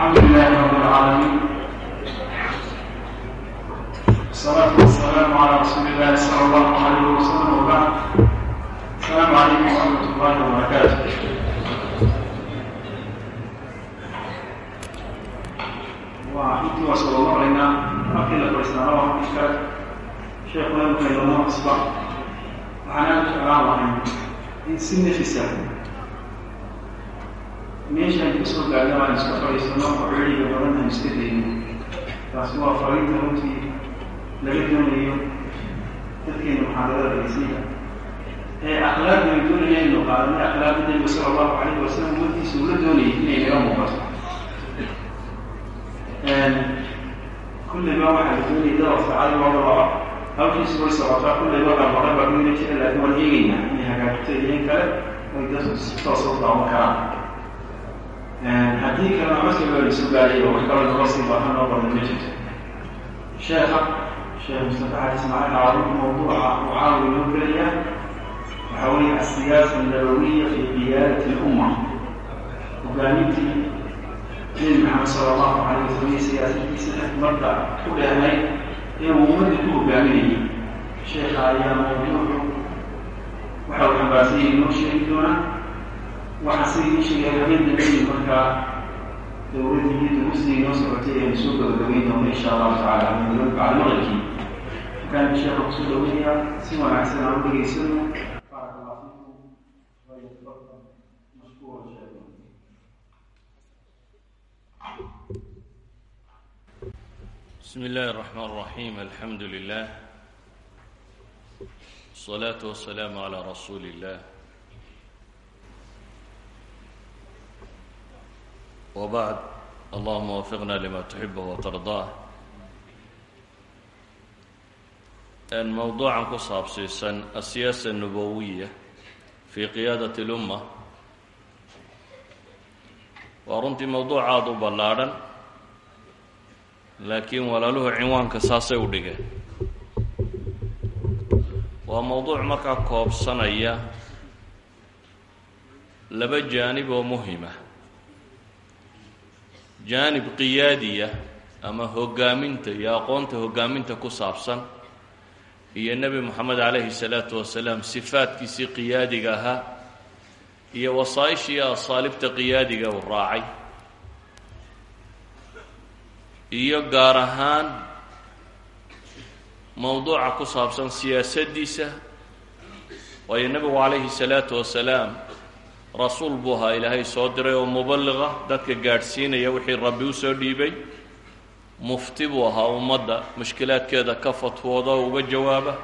الحمد لله رب العالمين الصلاة والسلام على رسول الله صلى الله عليه وسلم وبعد السلام عليكم ورحمة الله وبركاته وحيدي وصلى الله علينا أقل الإسلام وحكاك شيخ الله مكيلنا مصبح وحنا نتعلم إن سنة في السلام meeshaan ka soo gaadna aan iska fadhiisano oo celiga badan aan iska dayno taasi waa fariinta runtii laga doonayo dadkeena muxaadarada dhegeysiga ee akhlaaqda ay doonaya inu qaadana akhlaaqda nabiga sala allahu calayhi wasalam ummaddiisa ula doonayay inay naga muuqato kulliba waxaa la doonayay dad afcali loo dhabaco halkiisu way socotaa kulliba dharbaqay baa kuyina jira laakiin waan eegaynaa inay hagaagto iyo in kale ay dadku si toos u daawan karaan haddii kalena masliga la soo gaaraya wax kaloo naga sii baahan loo badan ma jirto sheekha sheekh mustafa xali ismaaciil caarun mawduuca uu caawi inoo gelaya waxaa weeye asiyaasa nabawiya fi qiyaadat lumma hogaamintii nebi maxamed sala allahu calayh wasalam iyo siyaasadiisa xikmadda ku dheernay ee uu ummadda ku hogaaminayay sheekha ayaa mawduucu waxa uu xambaarsan yahay inoo sheegi doonaa waxaa sida ii sheegay habeenna leeyihi markaa dowladdii iyo duruustii inoo socotay aynu soo gabagabayn doono insha allahu tacala bacda maqribkii markaan sheekha kusoo dhaweynaya si wanaagsan aan u dhegeysano baaraka allah fiikum wayatafakar mashkuura sheekh بسم الله الرحمن الرحيم الحمد لله الصلاة والسلام على رسول الله وبعد اللهم وفقنا لما تحبه وترضاه أن موضوعا كصاب سيسن السياسة النبوية في قيادة الأمة ورنتي موضوع عاضو بلارا laakiin walaaluhu cinwaanka saasay u dhigeen waa mowduuc markaa koobsanaya laba jaanib oo muhima jaanib qiyaadiya ama hoggaaminta iyo aqoonta hoggaaminta ku saabsan iyo nebi moxamed calayhi salaatu wasalaam sifaadkiisii qiyaadiga ahaa iyo wasaa-ishii asaalibta qiyaadiga uu raacay. Iyo gaar ahaan mowduuca ku saabsan siyaasaddiisa waayo nebigu calayhi salaatu wasalaam rasuul buu ahaa ilaahay soo diray oo muballiqa dadka gaadhsiinaya wixii rabbi u soo dhiibay. Mufti buu ahaa ummadda mushkilaadkeeda ka fatwooda oo uga jawaaba.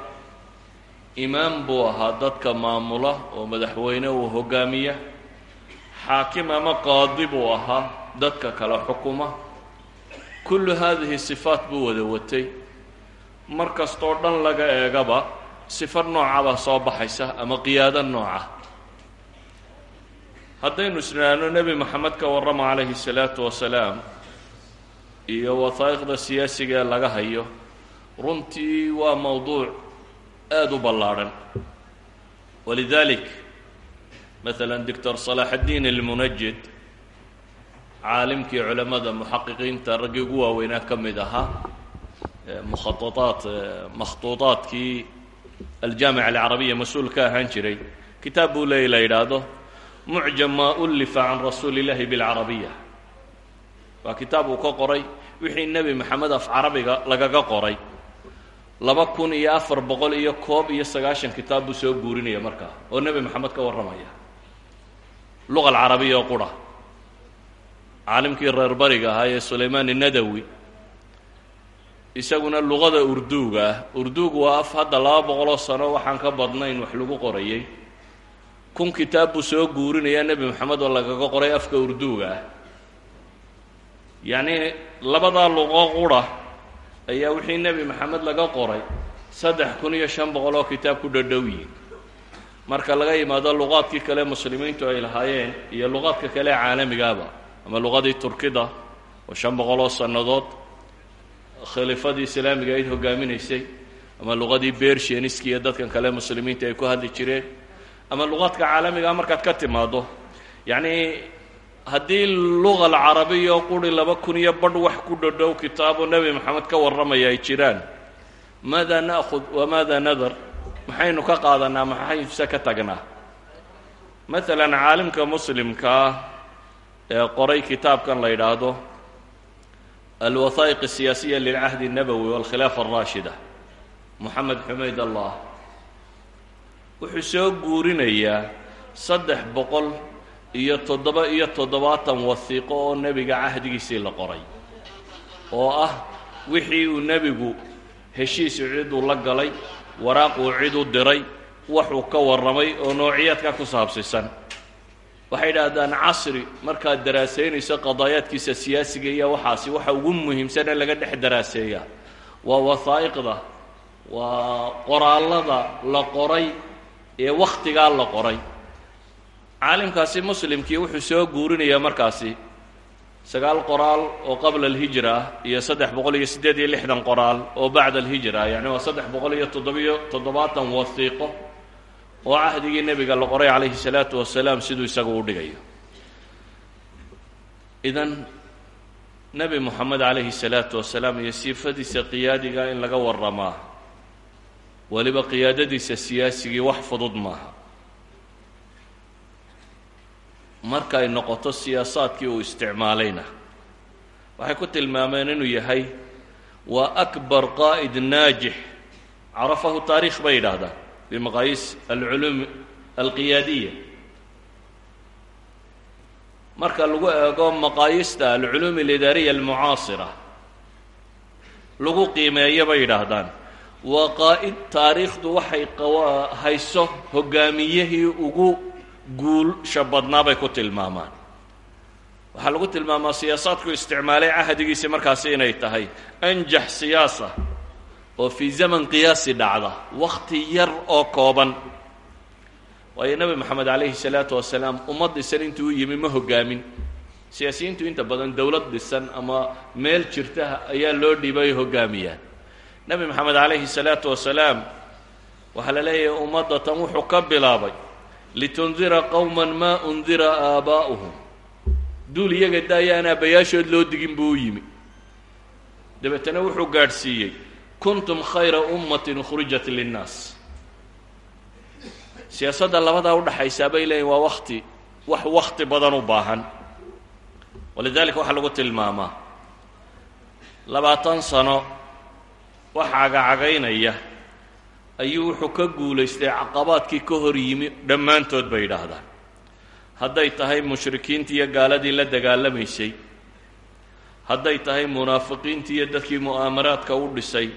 Imaam buu ahaa dadka maamula oo madaxweyne uu hoggaamiya xaakim ama qaadi buu ahaa dadka kala xukuma. Kullu haadihi sifaat buu wada watay. Mar kastoo dhan laga eegaba sifo noocabaa soo baxaysa ama qiyaado nooca haddaynu isnaano nebi moxamed ka warrama calayhi salaatu wasalaam iyo wasaa'iqda siyaasiga ee laga hayo runtii waa mowduuc aada u ballaadhan. Walidaalik maala doctor salaax almunajid caalimkii culamada muxaqiqiinta raggii ugu waaweynaa ka mid ahaa mukhaaaat makhtuuطaadkii aljaamica alcarabiya mas'uul ka ahaan jiray kitaab buu leey la yidhaahdo mucjam maa ulifa can rasuuli اllahi biاlcarabiya waa kitaab uu ka qoray wixii nebi maxamed af carabiga lagaga qoray. Laba kun iyo afar boqol iyo koob iyo sagaashan kitaab buu soo guurinaya markaa oo nebi maxamed ka warramaya. Luqa alcarabiya oo qura. Caalimkii reer bariga ahaa ee sulaymaan inadawi isaguna luqada urduuga. Ah waa af hadda laba boqoloo sano waxaan ka badnayn wax lagu qorayay kun kitaab buu soo guurinayaa nebi moxamed oo lagaga qoray afka urduuga. Ah yacnii labadaa luqo qura ayaa wixii nebi maxamed laga qoray saddex kun iyo shan boqol oo kitaab ku dhadhow yihiin marka laga yimaado luqaadkii kale muslimiintu ay lahaayeen iyo luqaadka kale caalamigaaba ama luqadii turkida oo shan boqol oo sannadood khilaafadii islaamiga ayd hogaaminaysay ama luqadii bershianiski iyo dadkan kale muslimiinta ay ku hadli jireen ama luqaadka caalamigaa markaad ka timaaddo. Yacnii haddii luga alcarabiya quri laba kun iyo badh wax ku dhodhow kitaabo nebi moxamed ka warramaya ay jiraan maada na'khud wamaada nadar? Maxaynu ka qaadanaa maxayse ka tagnaa? Maalan caalimka muslimka ah ee qoray kitaabkan la yidhaahdo alwahaa'iq asiyaasiya lilcahdi الnabowi walkhilaafa alraashida moxamed wuxuu soo guurinayaa saddex boqol iyo toddoba iyo toddobaatan wasiiqo oo nebiga cahdigiisii la qoray oo ah wixii uu nebigu heshiisu ciduu la galay waraaquu cid u diray waxuu ka warramay oo noociyaadka ku saabsisan. Waxay idhaahdaan casri markaad daraasaynayso qadaayaadkiisa siyaasiga iyo waxaasi waxa ugu muhiimsan ee laga dhex daraaseeyaa waa wasaa'iqda waa qoraallada la qoray ee wakhtigaa la qoray. Caalimkaasi muslimkii wuxuu soo guurinayaa markaasi sagaal qoraal oo qabla alhijra ah iyo saddex boqol iyo siddeed iyo lixdan qoraal oo bacda alhijra yacni waa saddex boqol oo cahdigii nebiga la qoray calayhi salaatu wasalaam siduu isagu u dhigayo. Idan nebi moxamed calayhi salaatu wasalaam iyo qiyaadiga in laga warramaa weliba qiyaadadiisa siyaasigii wax fudud maaha. Marka ay noqoto siyaasaadkii uu isticmaalayna. Waxay ku tilmaameen inuu yahay waa akbar qaa'id naajix. Carafahu taarikh bay yidhaahdaan bimaqaayiis alculuum alqiyaadiya marka lagu eego maqaayista alculuum alidaariya almucaasira lagu qiimeeyo bay yidhaahdaan waa qaa'id taariikhdu waxay hayso hogaamiyihii ugu guulsha badnaa bay ku tilmaamaan. Waxaa lagu tilmaamaa siyaasaadku isticmaalay cahdigiisi markaasi inay tahay. Anjax siyaasa oo fii zaman qiyaasi dhacda wakhti yar oo kooban. Waayo nebi moxamed calayhi salaatu wasalaam ummad dhisan intuu u yimi ma hogaamin. Siyaasiyiintu inta badan dowlad dhisan ama meel jirta ayaa loo dhiibay hogaamiyaan nebi moxamed calayhi salaatu wasalaam waxaa la leeyahay ummadda tan wuxuu ka bilaabay litundira qowma maa undira aabaa'uhum duul iyaga daayaan aabbayaashood loo digin buu u yimi. Dabeetana wuxuu gaadhsiiyey kuntum khayra ummatin ukhrijat linnaas. Siyaasadda labadaa udhaxaysaa bay leeyihiin waa wakti wax wakti badan u baahan. Walidalika waxaa lagu tilmaamaa labaatan sano wax cagacagaynaya ayuu wuxuu ka guulaystay caqabaadkii ka hor yimi dhammaantood bay yidhaahdaan hadday tahay mushrikiintii iyo gaaladii la dagaalamaysay hadday tahay munaafiqiintii iyo dadkii mu'aamaraadka u dhisay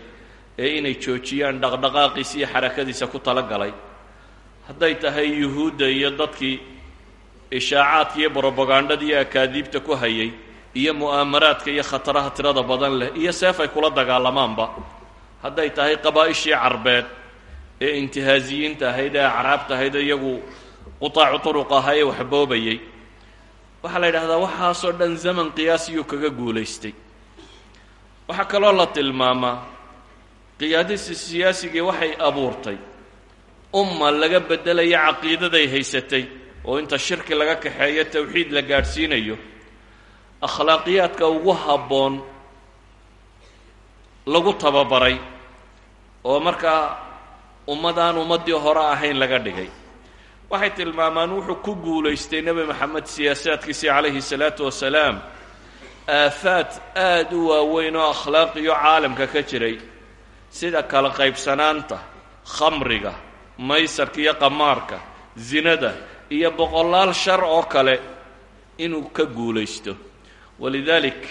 ee inay joojiyaan dhaqdhaqaaqiisa iyo xarakadiisa ku tala galay. Hadday tahay yuhuudda iyo dadkii ishaacaadka iyo brobagandhada iyo akaadiibta ku hayay iyo mu'aamaraadka iyo khataraha tirada badan leh iyo seef ay kula dagaalamaanba hadday tahay qabaa'ishii carbeed ee intihaaziyiinta ahayd ee acraabta ahayd iyagu qutaacu turuq ahaa ee waxboobayay waxaa la yidhahdaa waxaasoo dhan zaman qiyaasiyuu kaga guulaystay. Waxaa kaloo la tilmaamaa qiyaadisi siyaasigii waxay abuurtay umma laga beddelaya caqiidaday haysatay oo inta shirki laga kaxeeyo tawxiid la gaadhsiinayo akhlaaqiyaadka ugu habboon lagu tababaray oo markaa ummadaan ummaddii hore ahayn laga dhigay. Waxay tilmaamaan wuxuu ku guulaystay nebi moxamed siyaasaadkiisii calayhi salaatu wasalaam. Aafaad aada u waaweyn oo akhlaaqiyo caalamka ka jiray. Sida kala qaybsanaanta khamriga maysarka iyo qamaarka zinada iyo boqolaal shar oo kale inuu ka guulaysto. Walidaalik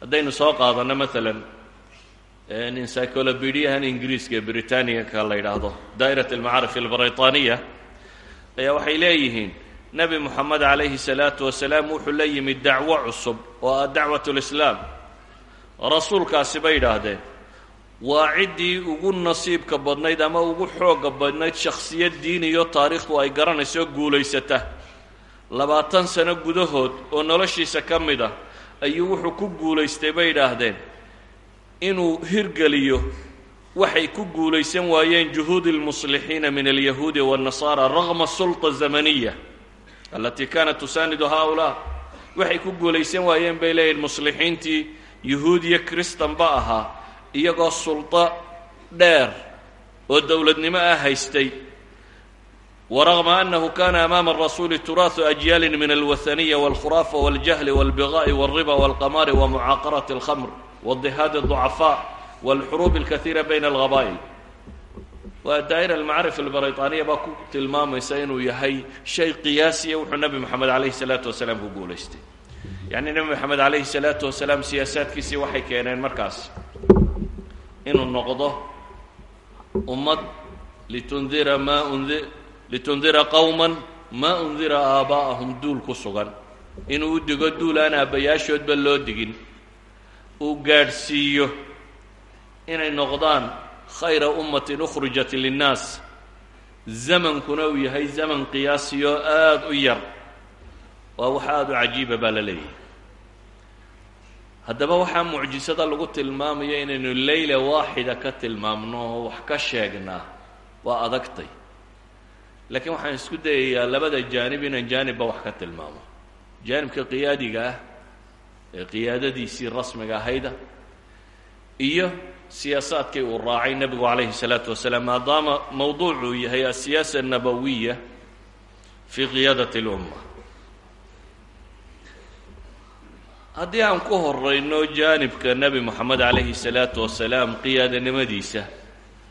haddaynu soo qaadanno maalan encyclobediyahan ingiriiska ee britaniaka la yidhaahdo daa'irat almacaarif albriطaaniya ayaa waxay leeyihiin nebi moxamed calayhi salaatu wasalaam wuxuu la yimid dacwo cusub oo ah dacwat lislaam rasuulkaasi bay yidhaahdeen waa ciddii ugu nasiibka badnayd ama ugu xoogga badnayd shakhsiyad diiniyo taariikhdu ay garanayso guulaysata. Labaatan sano gudahood oo noloshiisa ka mid ah ayuu wuxuu ku guulaystay bay yidhaahdeen inuu hirgeliyo waxay ku guulaysan waayeen juhuudi lmuslixiina min alyahuudi waannasaara raqma sulta zamaniya alatii kaanat tusaanidu haulaa waxay ku guulaysan waayeen bay leeyihiin muslixiintii yuhuud iyo kristanba ahaa iyagoo suldo dheer oo dowladnimo ah haystay waragma annahu kana amaama arasuuli turaahu ajyaalin min alwathaniya walkhuraafa waاljahli wاlbiga'i wاlriba wاlqamaari wamucaaqarati اlkhamr wadihaadi الضucafaa wاlxuruub اlkahiira bayna alghabaa'il waa daa'ira almacarif albriطaaniya baa ku tilmaamaysa inuu yahay shay qiyaasiya wuxuu nebi moxamed calayhi salaatu wasalaam ku guulaystay yacni nebi moxamed calayhi salaatu wasalaam siyaasaadkiisii waxay keeneen markaas inuu noqdo ummad litundira maa undi litundira qowman maa undira aabaa'ahum duul ku sugan inuu u digo duul aan aabbayaashoodba loo digin uu gaadhsiiyo inay noqdaan khayra ummatin ukhrijat linnaas zamankuna uu yahay zaman qiyaasiyo aada u yar waa wax aada u cajiiba baa la leeyahay haddaba waxaa mucjisada lagu tilmaamaya inaynu leyla waaxida ka tilmaamno oo wax ka sheegnaa waa adagtay laakiin waxaan isku dayayaa labada jaanib inaan jaanibba wax ka tilmaamo. Jaanibka qiyaadiga ah ee qiyaadadiisii rasmiga ahayda iyo siyaasaadkii uu raacay nebigu calayhi salaatu wasalaam maadaama mowduucuu yahay asiyaasa annabawiya fii qiyaadati اlumma haddii aan ku horayno jaanibka nebi moxamed calayhi salaatu wasalaam qiyaadanimadiisa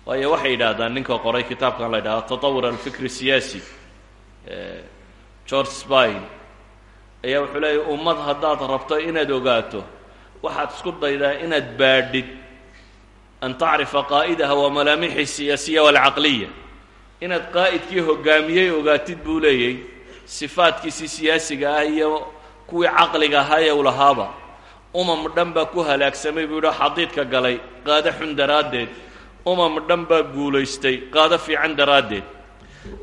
waayo waxay yidhaahdaan ninka qoray kitaabkan la yidhahdo tatawur alfikri siyaasi. George spine ayaa wuxuu leeyahy ummad haddaad rabto inaad ogaato waxaad isku daydaa inaad baadhid an tacrifa qaa'idaha wa malaamixi siyaasiya walcaqliya inaad qaa'idkii hogaamiyey ogaatid buu leeyay sifaadkiisii siyaasiga ah iyo kuwii caqliga ahaa ee u lahaaba. Umam dhan baa ku halaagsamay buu yidhi xadiidka galay qaado xun daraaddeed umam dhan baa guulaystay qaado fiican daraaddeed.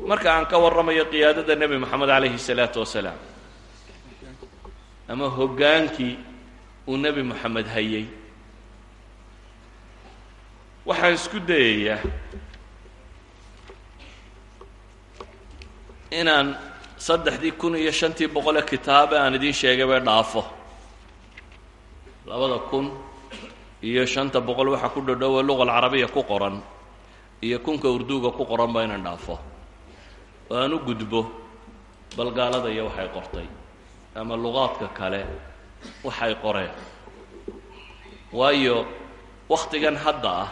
Marka aan ka warramayo qiyaadada nebi moxamed calayhi salaatu wasalaam ama hoggaankii uu nebi moxamed hayay waxaan isku dayayaa inaan saddexdii kun iyo shantii boqole kitaabe aan idiin sheegayba dhaafo. Labada kun iyo shanta boqol waxaa ku dhodhowe luqa alcarabiya ku qoran iyo kunka urduuga ku qoranba inaan dhaafo. Oo u gudbo balgaalada iyo waxay qortay ama luqaadka kale waxay qoreen. Waayo wakhtigan hadda ah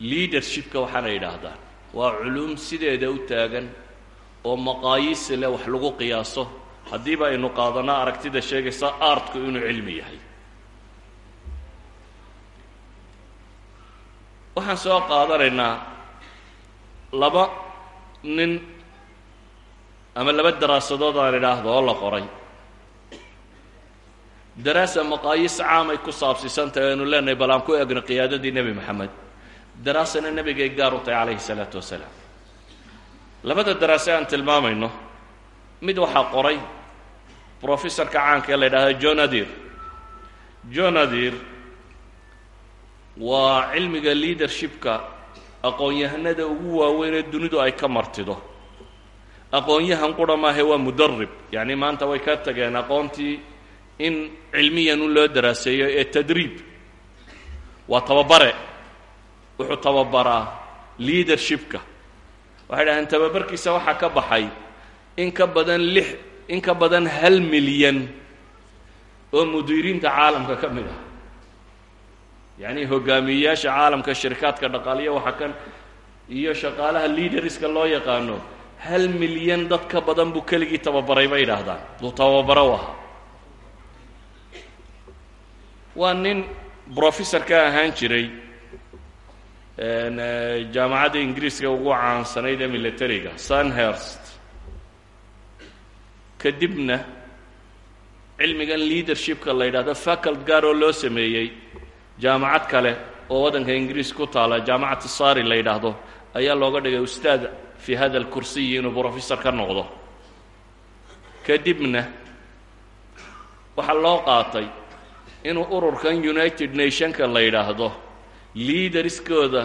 leadershipka waxaana yidhaahdaan waa culuum sideeda u taagan oo maqaayiisi leh wax lagu qiyaaso. Haddiiba aynu qaadanno aragtida sheegaysa artku inuu cilmi yahay waxaan soo qaadanaynaa laba nin ama laba daraasadood aan idhaahdo oo la qoray. Daraasa maqaayiis caamay ku saabsiisantahay aynu leenahay bal aan ku egno qiyaadadii nebi moxamed daraasana nebigay gaar u tahay calayhi salaatu wasalaam. Labada daraase aan tilmaamayno mid waxaa qoray brofessorka caanka ee la yidhahdo jonadir jonadir waa cilmiga leadershipka aqoon-yahanada ugu waaweyn ee dunidu ay ka martido. Aqoon-yahan qura maahe waa mudarib yacni maanta way ka tageen aqoontii in cilmiyan un loo daraaseeyo ee tadriib. Waa tababare wuxuu tababaraa leadershipka. Waxay dhahdeen tababarkiisa waxaa ka baxay in ka badan lix in ka badan hal milyan oo mudiiriinta caalamka ka mid ah yacni hogaamiyeyaasha caalamka shirkaadka dhaqaaliya waxaa kan iyo shaqaalaha leaderska loo yaqaano hal milyan dad ka badan buu keligii tababaray bay yidhaahdaan duu tababaro u waa nin brofessor ahaan jiray jaamacadda ingiriiska ugu caansanayd ee militariga sunhurst. Kadibna cilmigan leadershipka la yidhahdo facult gaar oo loo sameeyey jaamacad kale oo waddanka ingiriis ku taala jaamacad sari la yidhaahdo ayaa looga dhigay ustaad fi hada alkursiyi inuu brofessor ka noqdo. Kadibna waxaa loo qaatay inuu ururkan united nationka la yidhaahdo liidariskooda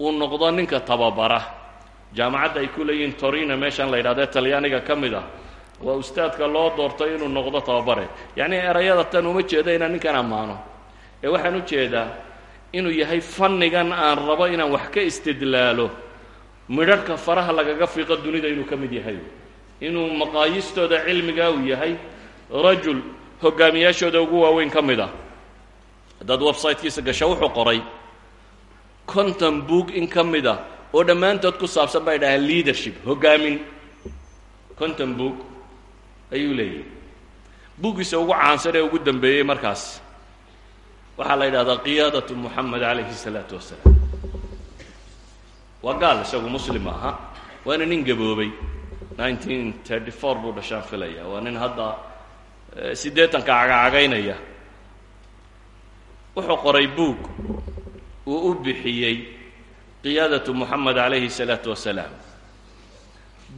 uu noqdo ninka tababara. Jaamacadda ay ku leeyihiin torina meeshan la yidhahdo ee talyaaniga ka mid ah waa ustaadka loo doortay inuu noqdo tababare. Yacnii erayada tan uma jeedo inaan ninkan ammaano ee waxaan u jeedaa inuu yahay fannigan aan rabo inaan wax ka istidlaalo midharhka faraha lagaga fiiqo dunida inuu ka mid yahay. Inuu maqaayistooda cilmiga uu yahay rajul hogaamiyaashooda ugu waaweyn ka mid ah. Haddaad websitekiisa gasho wuxuu qoray conton book in ka mid ah oo dhammaantood ku saabsan bay dhahaan leadership hoggaamin conton book ayuu leeyahy buuggiisa ugu caansan ee ugu dambeeyey markaas waxaa la yidhahdaa qiyaadatu moxamed calayhi salaatu wasalaam. Waa gaal isagu muslim aha waana nin gaboobay. nineteen thirty four buu dhashaan filaya waa nin hadda siddeetanka cagacagaynaya wuxuu qoray buug. Uu u bixiyey qiyaadatu moxamed calayhi salaatu wasalaam.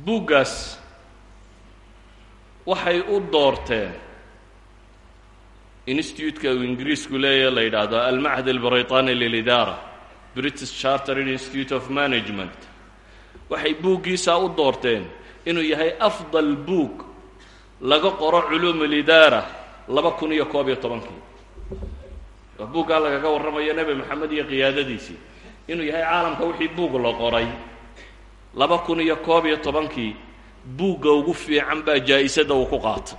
Buuggaas waxay u doorteen institute-ka uu ingiriisku leeyahe la yidhaahdo almachad albriطani lilidaara british chartered institute of management. Waxay buuggiisaa u doorteen inuu yahay afdal buug laga qoro culuum alidaara laba kun iyo koob iyo tobankii. Buuggaa lagaga warramayo nebi moxamed iyo qiyaadadiisii. Inuu yahay caalamka wixii buug la qoray laba kun iyo koob iyo tobankii buugga ugu fiican baa jaa-isada uu ku qaatay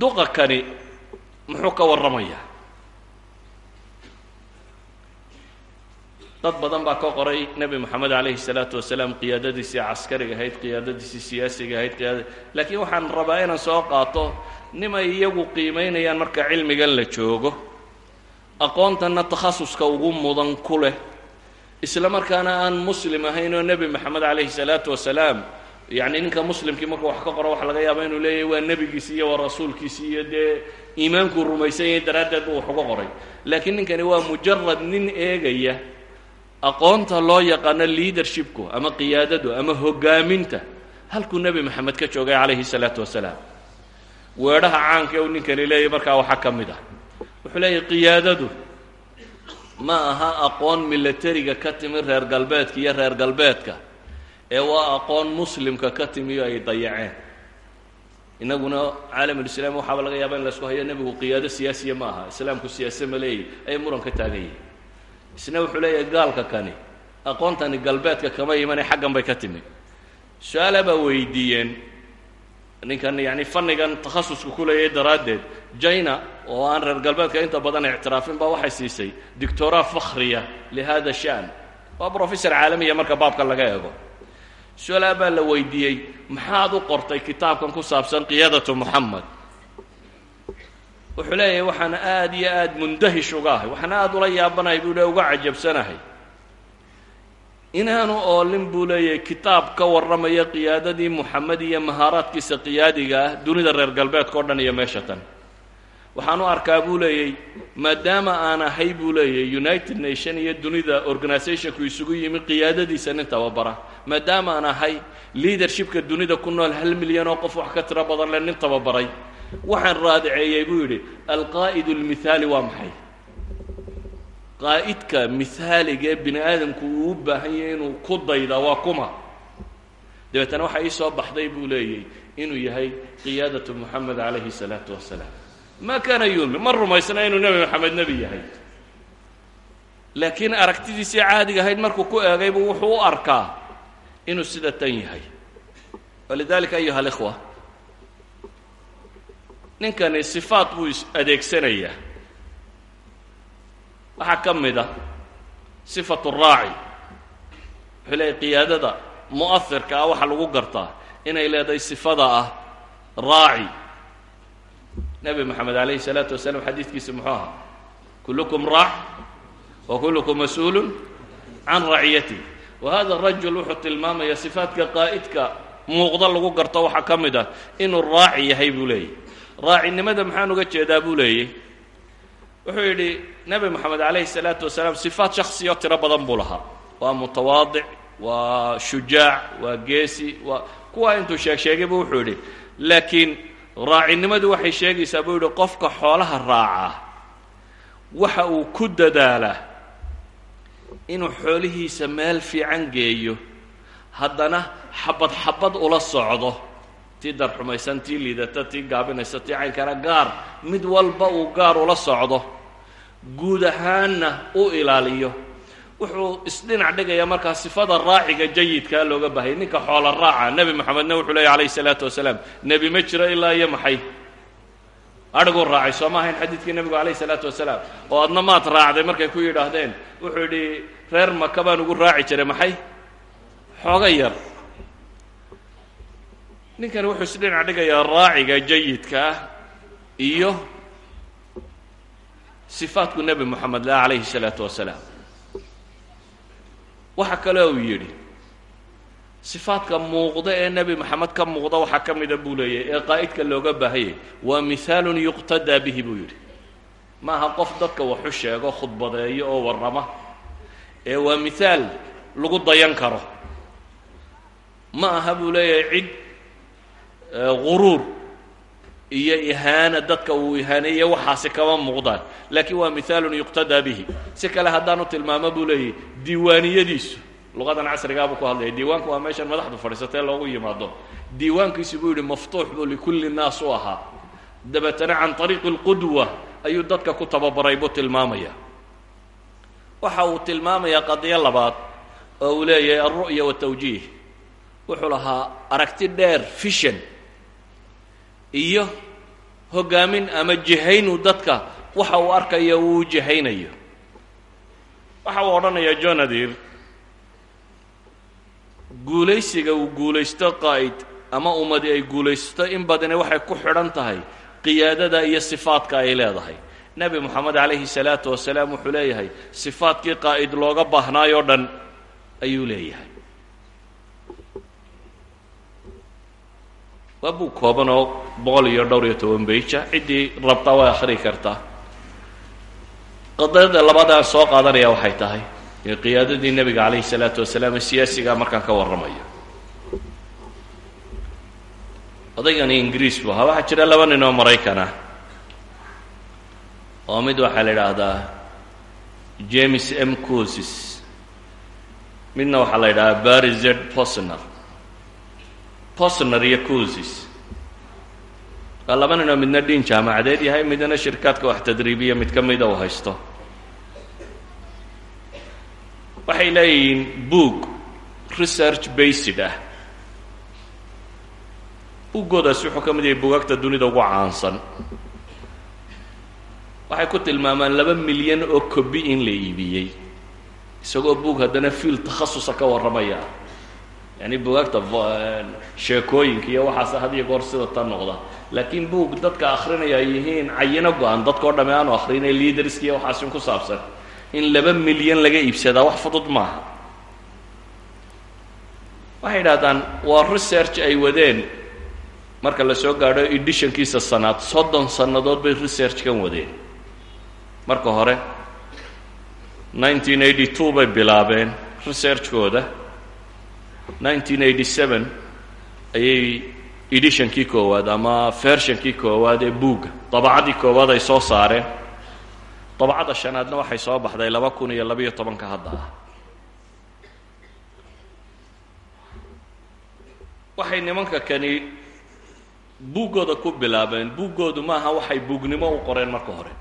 duqa kani muxuu ka warramayaa dad badan baa ka qoray nebi moxamed calayhi salaatu wasalaam qiyaadadiisii caskariga ahayd qiyaadadiisii siyaasiga ahayd qiyaada laakiin waxaan rabaa inaan soo qaato nimay iyagu qiimaynayaan marka cilmigan la joogo. Aqoontanna takhasuska ugu mudan ku leh. Isla markaana aan muslim ahayn oo nebi moxamed calayhi salaatu wasalaam yacni ninka muslimkii markuu wax ka qoro waxa laga yaaba inuu leeyahy waa nebigiisi iyo waa rasuulkiisi iyo dee iimaankuu rumaysan yahay daraaddeed buu wax uga qoray. Laakiin ninkani waa mujarad nin eegaya aqoonta loo yaqaano leadershipku ama qiyaadadu ama hoggaaminta halkuu nebi moxamed ka joogay calayhi salaatu wasalaam. Weedhaha caanka uu ninkani leeyahy markaa waxaa ka mid ah. Wuxuu leeyahy qiyaadadu ma aha aqoon milatariga ka timi reer galbeedka iyo reer galbeedka ee waa aqoon muslimka ka timi oo ay dayaceen. Innaguna caalamulislaam waxaaba laga yaaba in laysku hayo nebigu qiyaado siyaasiya ma aha islaamku siyaase ma leeyahy ayay muran ka taagan yihiin isna wuxuu leeyahay gaalka kani aqoontani galbeedka kama imane xaggan bay ka timi. Su'aala baa weydiiyeen ninkan yacni fannigan takhasuska ku leeyahay daraaddeed jina oo aan reer galbeedka inta badan ictiraafin baa waxay siisay doctora fakhriya lihada shan. Waa brofessor caalamiya marka baabka laga eego su'aalaa baa la weydiiyey maxaad u qortay kitaabkan ku saabsan qiyaadatu moxamed wuxuu leeyahay waxaan aada iyo aada mundahish uga ahay waxaan aada ula yaabanahay buu le uga cajabsanahay. Inaanu oolin buu leeyahay kitaab ka warramaya qiyaadadii moxamed iyo mahaaraadkiisa qiyaadiga ah dunida reer galbeedka o dhan iyo meesha tan waxaan u arkaa buu leeyay maadaama aan ahay buu leeyahy united nation iyo dunida organizationku isugu yimi qiyaadadiisa nin tababara maadaama aan ahay leadershipka dunida ku nool hal milyan oo qof wax ka tiro badan le nin tababaray waxaan raadiceeyey buu yidhi alqaa'id اlmithaali waa maxay qaa'idka mithaaliga ee bini aadamku uu u baahan yahay inuu ku dayda waa kuma dabeetana waxaa ii soo baxday buu leeyay inuu yahay qiyaadatu moxamed calayhi الsalaatu wasalaam ma kaana yuumin ma rumaysna inuu nebi moxamed nebi yahay. Laakiin aragtidiisii caadiga ahayd markuu ku eegaybu wuxuu u arkaa inuu sida tan yahay. Walidalika ayuha alikhwa ninkani sifaat buu adeegsanayaa waxaa ka mid ah sifatu raaci wuxuu leeyahy qiyaadada mu'ahirka ah waxaa lagu gartaa inay leedahay sifada ah raaci nebi moxamed calayhi salaatu wasalaam xadiidkiisa muxuu ahaa kullukum raac wa kullukum mas'uulun can raciyati wa hada rajul wuxuu tilmaamaya sifaadka qaa'idka muuqda lagu garto waxaa ka mid ah inuu raaci yahay buu leeyahy raacinimada maxaan uga jeedaa buu leeyay? Wuxuu yidhi nebi moxamed calayhi salaatu wasalaam sifaat shaksiyo tiro badan buu lahaa. Waa mutawaadic waa shujaac waa geesi waa kuwaa intuu sheeg sheegaybu wuxuu yidhi laakiin raacinimadu waxay sheegaysaa buu yidhi qofka xoolaha raacaa waxa uu ku dadaalaa inuu xoolihiisa meel fiican geeyo haddana xabad xabad ula socdo. Tii darxumaysan tii liidata tii gaabinaysa tii caynkana gaar mid walba uu gaar ula socdo guud ahaanna u ilaaliyo wuxuu isdhinac dhigayaa markaa sifada raaciga jayidkaa looga baahayay ninka xoola raaca nebi moxamedna wuxuu leeyay calayhi salaatu wasalaam nebi ma jiro ilaa iyo maxay? Adhiguu raacay soo ma ahayn xadiidkii nebigu calayhi salaatu wasalaam. Oo adna maad raacday markay ku yidhaahdeen. Wuxuu yidhi reer maka baan ugu raaci jiray maxay? Xooga yar. Ninkani wuxuu isdhinac dhigayaa raaciga jayidka ah iyo sifaatku nebi moxamed lah calayhi salaatu wasalaam waxa kale uu yidhi sifaadka muuqda ee nebi moxamed ka muuqda waxaa ka mida buu leeyahy ee qaa'idka looga baahayay waa mihaalun yuqtadaa bihi buu yidhi. Ma aha qof dadka waxu sheego khudbadeeyo oo warrama ee waa mihaal lagu dayan karo. Ma aha buu leeyahay cid guruur iyo ihaana dadka uu ihaaneeye waxaasi kama muuqdaan. Laakiin waa mihaalun yuqtadaa bihi. Si kale haddaanu tilmaamo buu leeyahy diiwaaniyadiisu luqadan casrigaa buu ku hadlaya diiwaanku waa meeshan madaxdu fadhiisatee loogu yimaado. Diiwaankiisu buu yidhi maftuux buu likulli naas u ahaa. Dabeetana can طariiqi اlqudwa ayuu dadka ku tababaray buu tilmaamaya waxa uu tilmaamayaa qadiyo labaad oo uu leeyahay alru'ya watawjiih wuxuu lahaa aragti dheer fishan iyo hoggaamin ama jihaynuu dadka waxa uu arkayo uu jihaynayo waxa uu odhanayaa jonadir guulaysiga uu guulaysto qaa'id ama ummadi ay guulaysto in badani waxay ku xidhan tahay qiyaadada iyo sifaadka ay leedahay. Nebi moxamed calayhi salaatu wasalaam wuxuu leeyahay sifaadkii qaa'id looga baahnaayoo dhan ayuu leeyahay waa buu kooban oo boqol iyo dhowr iyo toban beija ciddii rabtaa way akhrii kartaa qadiyada labaad soo qaadanaya waxay tahay ee qiyaadadii nebiga calayhi salaatu wasalaam siyaasigaa markaan ka warramayo. Odaygani ingiriis buu ahaa waxaa jira laba nin oo maraykan ah oo mid waxaa la idhaahdaa james m. Cosis midna waxaa la yidhahdaa barry z. Posner posner iyo cosis waa laba nin oo midna dhiin jaamacadeed yahay midna shirkaadka wax tadriibiya mid ka mida uu haysto. Waxay leeyihiin boog research based ah. Buggoodaasi wuxuu ka mid yahay bugaagta dunida ugu caansan. Waxay ku tilmaamaan laba milyan oo kobi in la iibiyey. Isagoo buug haddana field takhasusa ka warramaya yani bugaagta sheekooyinka iyo waxaas had iyo goor sida tan noqda laakiin buug dadka akrinaya ay yihiin cayino go-an dadkao dhamme aanu akrinay leaderska iyo waxaasin ku saabsan in laba milyan laga iibsadaa wax fudud maaha waxay idhahdaan waa research ay wadeen marka la soo gaadho editionkiisa sanaad soddon sannadood bay researchkan wadeen marka hore nineteen eighty two bay bilaabeen researchkooda nineteen eighty seven ayay editionkii koowaad ama versionkii koowaad ee buugga dabacaddii koowaad ay soo saareen. Dabacadda shanaadna waxay soo baxday laba kun iyo labayo tobanka hadda. Ah waxay nimanka kani buuggooda ku bilaabeen. Buuggoodu maaha waxay buugnimo u qoreen marka hore.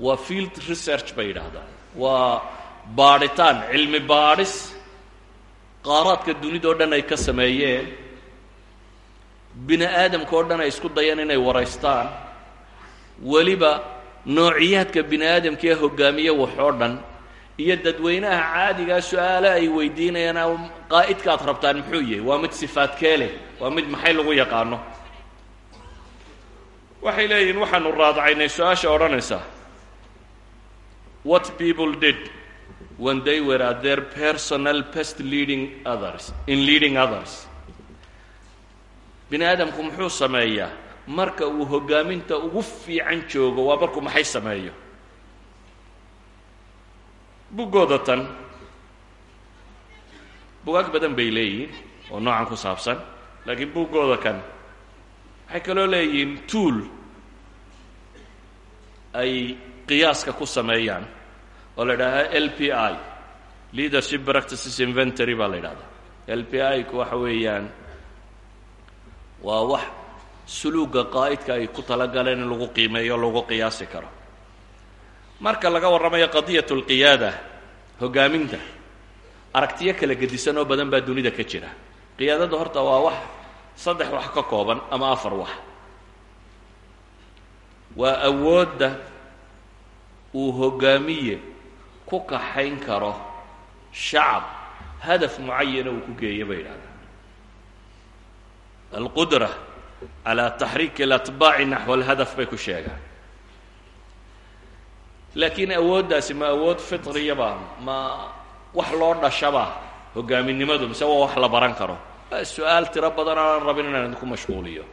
Waa field research bay yidhaahdaan. Waa baadhitaan cilmi baadhis qaaraadka dunidao dhan ay ka sameeyeen bini aadamka oo dhan ay isku dayeen inay waraystaan. Weliba noociyaadka bini aadamka ee hoggaamiye wax oo dhan iyo dadweynaha caadigaa su'aale ay weydiinayaan qaa'idkaad rabtaan muxuu yahay? Waa mid sifaadkee leh? Waa mid maxay lagu yaqaano? Waxay leeyihiin waxaanu raadacaynay su'aasha odhanaysa. What people did when they were at their personal best leading others in leading others. Bini aadamku muxuu sameeyaa? Marka uu hoggaaminta ugu fiican joogo waa markuu maxay sameeyo? Buggooda tan. Bugaag badan bay leeyihiin oo noocan ku saabsan laakiin buggooda kan. Waxay kaloo leeyihiin tool ay qiyaaska ku sameeyaan oo la idhaahaa l p i leadership practices inventory baa la yidhahdaa. L p i-ku waxa weeyaan waa wax suluuga qaa'idka ay ku talagaleen in lagu qiimeeyo lagu qiyaasi karo. Marka laga warramayo qadiyat اlqiyaada hoggaaminta aragtiyo kala gedisan oo badan baa dunida ka jira. Qiyaadada horta waa wax saddex wax ka kooban ama afar wax. Waa awoodda uu hoggaamiye ku kaxayn karo shacab hadaf mucayana uu ku geeyo bay yidhahdaan. Alqudra calaa taxriiki اlatbaaci naxwa alhadaf bay ku sheegaan. Laakiin awooddaasi ma awood fitriyaba ma wax loo dhashaba hoggaaminimadu mise waa wax la baran karo. Waa su'aal tiro badan aanan rabin inaan idinku mashquuliyo.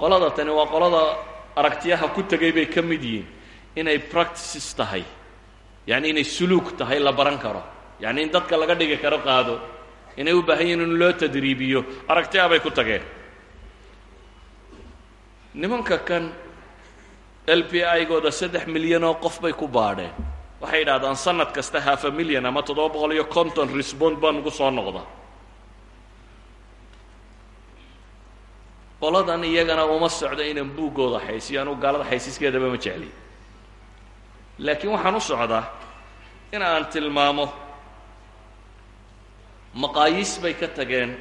Qolada tani waa qolada aragtiyaha ku tegay bay ka mid yihiin inay practices tahay yacni inay suluuk tahay la baran karo. Yacni in dadka laga dhigi karo qaado. Inay u baahan yihiin in loo tadriibiyo. Aragtiya bay ku tageen. Nimanka kan l p i-gooda saddex milyan oo qof bay ku baadheen. Waxay yidhahdaan sanad kasta half a milyan ama toddoba boqol iyo conton respond baa nagu soo noqda qoladan iyagana uma socdo inaan buuggooda xaysiyo anu gaalada xaysiiskeedaba ma jecli laakiin waxaan u socdaa in aan tilmaamo maqaayiis bay ka tageen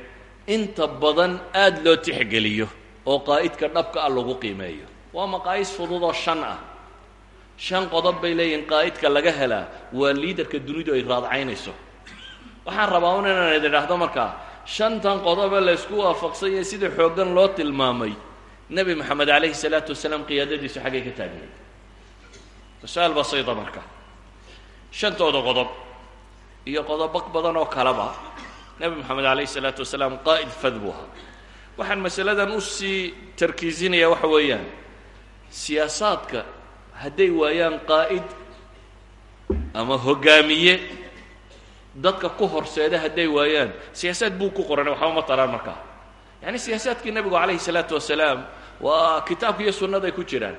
inta badan aada loo tixgeliyo oo qaa'idka dhabka ah lagu qiimeeyo. Waa maqaayis fudud oo shan ah. Shan qodob bay leeyihiin qaa'idka laga helaa. Waa liidarka dunidu ay raadcaynayso. Waxaan rabaa un inaan id idhaahdo markaa shantan qodobe laysku waafaqsan yahay sida xooggan loo tilmaamay. Nebi moxamed calayhi salaatu wasalaam qiyaadadiisu xaggay ka taagnayd su'aal basiita marka shantooda qodob iyo qodobo badan oo kaleba nebi moxamed calayhi salaatu wasalaam qaa'id fad buu ahaa. Waxaan masaladan u sii tarkiisinaya waxa weeyaan siyaasaadka hadday waayaan qaa'id ama hoggaamiye dadka ku horseeda hadday waayaan siyaasaad buu ku qoran waxba ma taraan markaa. Yacni siyaasaadkii nebigu calayhi salaatu wasalaam waa kitaabka iyo sunnaday ku jiraan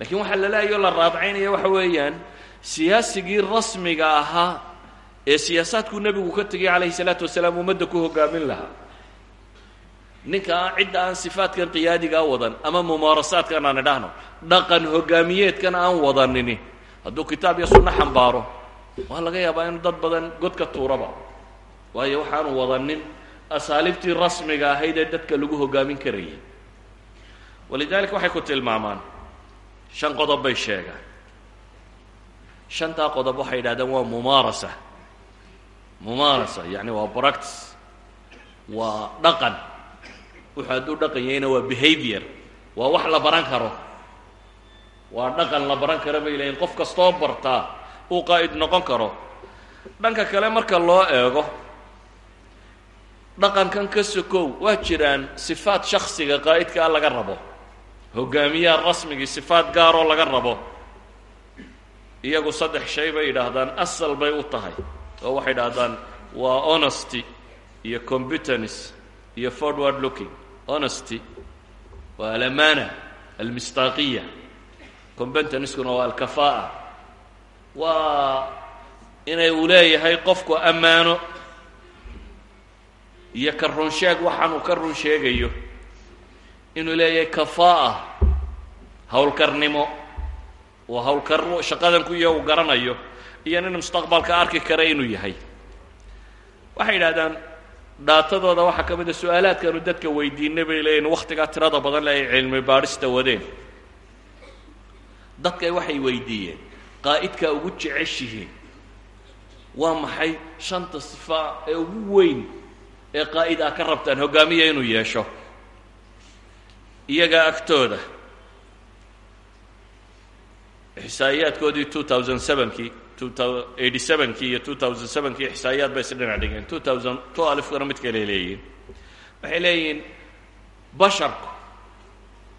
lakiin waxaa la leeyayo la raadcaynaya waxa weeyaan siyaasigii rasmiga ahaa ee siyaasaadkuu nebigu ka tegay calayhi salaatu wasalaam ummadda ku hoggaamin lahaa. Ninka aan cidda aan sifaadkan qiyaadigaa wadan ama mumaarasaadkan aan idhaahno dhaqan hoggaamiyeedkan aan wadanini hadduu kitaab iyo sunno xambaaro waa laga yaabaa inuu dad badan god ka tuuraba. Waayo waxaanu wadanin asaaliibtii rasmiga ahayd ee dadka lagu hoggaamin karayay. Walidaalika waxay ku tilmaamaan shan qodob bay sheegaan. Shantaa qodob waxay yidhahdeen waa mumaarasa. Mumaarasa yacni waa practice. Waa dhaqan. Wuxuu hadduu dhaqan waa behavior. Waa wax la baran karo. Waa dhaqan la baran karo bay leeyiin qof kastoo bartaa uu qaa'id noqon karo. Dhanka kale marka loo eego dhaqankan ka sokow waa jiraan sifaad shaksiga qaa'idka ah laga rabo hoggaamiyaha rasmigii sifaad gaaroo laga rabo iyagu saddex shay bay yidhaahdaan asal bay u tahay. Oo waxay idhaahdaan waa honesty iyo competence iyo forward looking. Honesty waa alamaana almistaaqiya. Competencekuna waa alkafaa'a. Waa inay uu leeyahay qofku ammaano iyo ka run sheeg waxaan ka run sheegayo inuu leeyahay kafaa'a howlkarnimo oo howlkar shaqadan ku iyo uu garanayo. Iyo nin mustaqbalka arki kara inuu yahay. Waxay yidhahdaan dhaatadooda waxaa ka mid a su'aalaadkaanu dadka weydiinay bay leeyihiin wakhtigaa tirada badan le ay cilmi baadhista wadeen. Dadkay waxay weydiiyeen qaa'idkaa ugu jeceshihiin waa maxay shanta sifa ee ugu weyn ee qaa'id aa ka rabtaan hoggaamiya inuu yeesho iyagaa agtooda. Xisaa'iyaadkoodii two thousand sevenkii eighty sevenkii iyo two thousand sevenkii xisaa'iyaad bay si dhinac dhigeen. two thousand two alifkana mid kale leeyihiin. Waxay leeyihiin basharku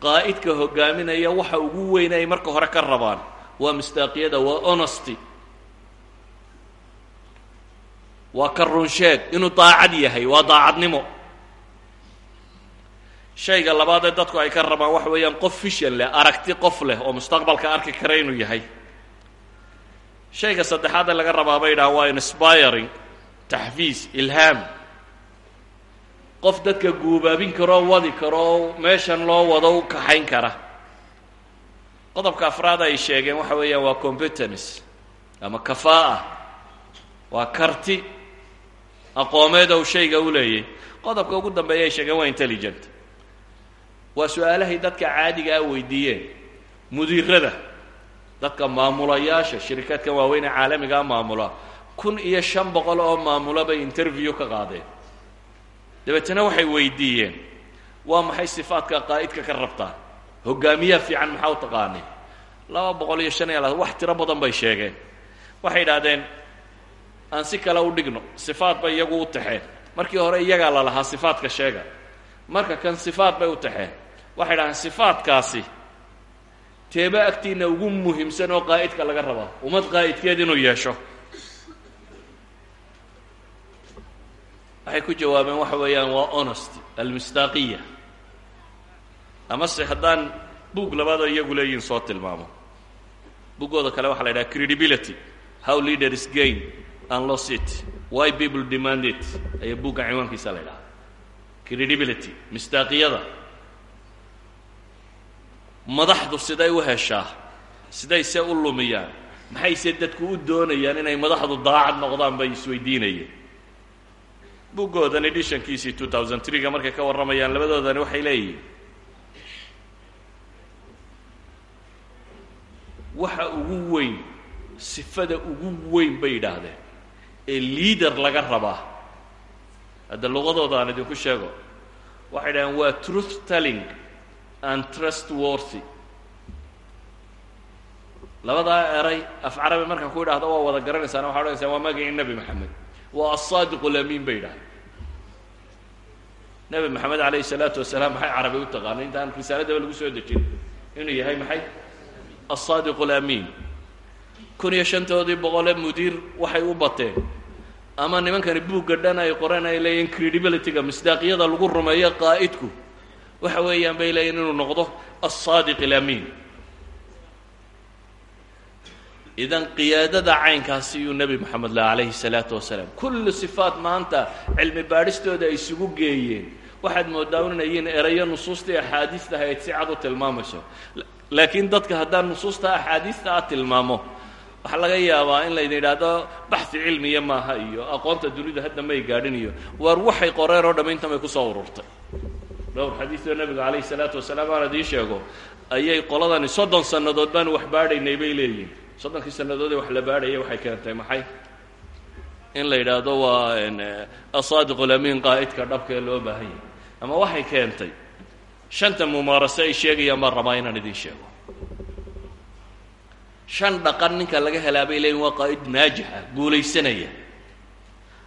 qaa'idka hoggaaminaya waxa ugu weyn ay marka hore ka rabaan waa mistaaqiyada waa honesty. Waa ka run sheeg inuu daacad yahay waa daacadnimo shayga labaad ee dadku ay ka rabaan waxa weeyaan qof fishan leh aragti qof leh oo mustaqbalka arki kara inuu yahay. Shayga saddexaad ee laga rabaa bay yidhahaan waa inspiring taxfiis ilhaam qof dadka guubaabin karoo wadi karoo meeshan loo wado u kaxayn kara. Qodobka afraad ay sheegeen waxa weeyaan waa competence ama kafaa'a waa karti aqoomeed ou shayga u leeyay. Qodobka ugu dambeeya ay sheegeen waa intelligent waa su'aalahay dadka caadiga ah weydiiyeen. Mudiirada dadka maamulayaasha shirikaadkan waaweyn ee caalamigaa maamula. Kun iyo shan boqol oo maamulo bay interview ka qaadeen. Dabeetana waxay weydiiyeen. Waa maxay sifaadka qaa'idka ka rabtaa hogaamiyaha fiican maxaa u taqaanay? Laba boqol iyo shan iyo labaatan wax tiro badan bay sheegeen. Waxay idhahdeen aan si kale u dhigno. Sifaad bay iyagu u taxeen. Markii hore iyagaa la lahaa sifaadka sheega marka kan sifaad bay u taxeen. Waxay idhahdeen sifaadkaasi teeba agtiina ugu muhiimsan oo qaa'idka laga rabaa. Ummad qaa'idkeed inuu yeesho. Waxay ku jawaabeen waxa weeyaan waa honesty almistaaqiya. Amase haddaan bug labaadoo iyagu leeyihiin soo tilmaamo. Buggooda kale waxaa la yidhaha credibility how leaders gain and lost it. Why people demand it? Ayaa bugga cinwaankiisa la ydhaha credibility mistaaqiyada. Madaxdu siday u heshaa siday se u lumiyaan maxayse dadku u doonayaan inay madaxdu daacad noqdaan bay isweydiinayeen buggoodan edishankiisii two thousand three-ga markay ka warramayaan labadoodani waxay leeyihiin waxa ugu weyn sifada ugu weyn bay yidhaahdeen ee leader laga rabaa hadda luqadooda aan idinku sheego waxay dhahdeen waa truth telling and trustworthy. Labadaa eray af carabi markaan ku idhahdo waa wada garanaysaan waxaa odhanaysaan waa magacii nebi maxamed. Waa asaadiq lamiin bay yidhahdeen. Nebi maxamed calayhi salaatu wasalaam maxay carabi u taqaanay? Intaan risaaladaba lagu soo dejin inuu yahay maxay? Asaadiq alamiin. Kun iyo shantoodii boqole mudiir waxay u bateen ama nimankani buugga dhan ay qoreen ay leeyihiin credibilityga misdaaqiyada lagu rumeeyo qaa'idku waxa weeyaan bay leeyihiin inuu noqdo asaadiq alamiin. Idan qiyaadada caynkaasi iyuu nebi moxamed lah calayhi salaatu wasalaam kullu sifaat maanta cilmi baadhistooda ay isugu geeyeen. Waxaad moodaa inayiin erayo nusuustai axaadiista ahayd si cad u tilmaamayso laakiin dadka haddaan nusuusta axaadiista a tilmaamo waxaa laga yaabaa in laydin idhaahdo baxi cilmiya maaha iyo aqoonta dunida hadda may gaadhin iyo. Waar waxay qoreen oo dhamm intan bay ku soo ururtay. Dhowr xadiidoo nebiga calayhi salaatu wasalaam aan idiin sheego ayay qoladani soddon sannadood baanu wax baadhaynay bay leeyihiin soddonkii sannadoodee wax la baadhaya waxay keentay maxay? In la yidhaahdo waa asaadiqulamiin qaa'idka dhabka ee loo baahan yahay. Ama waxay keentay shanta mumaaraso ay sheegayaan baan rabaa inaan idiin sheego shan dhaqan ninka laga helaa bay leeyihiin waa qaa'id naajixa guulaysanaya.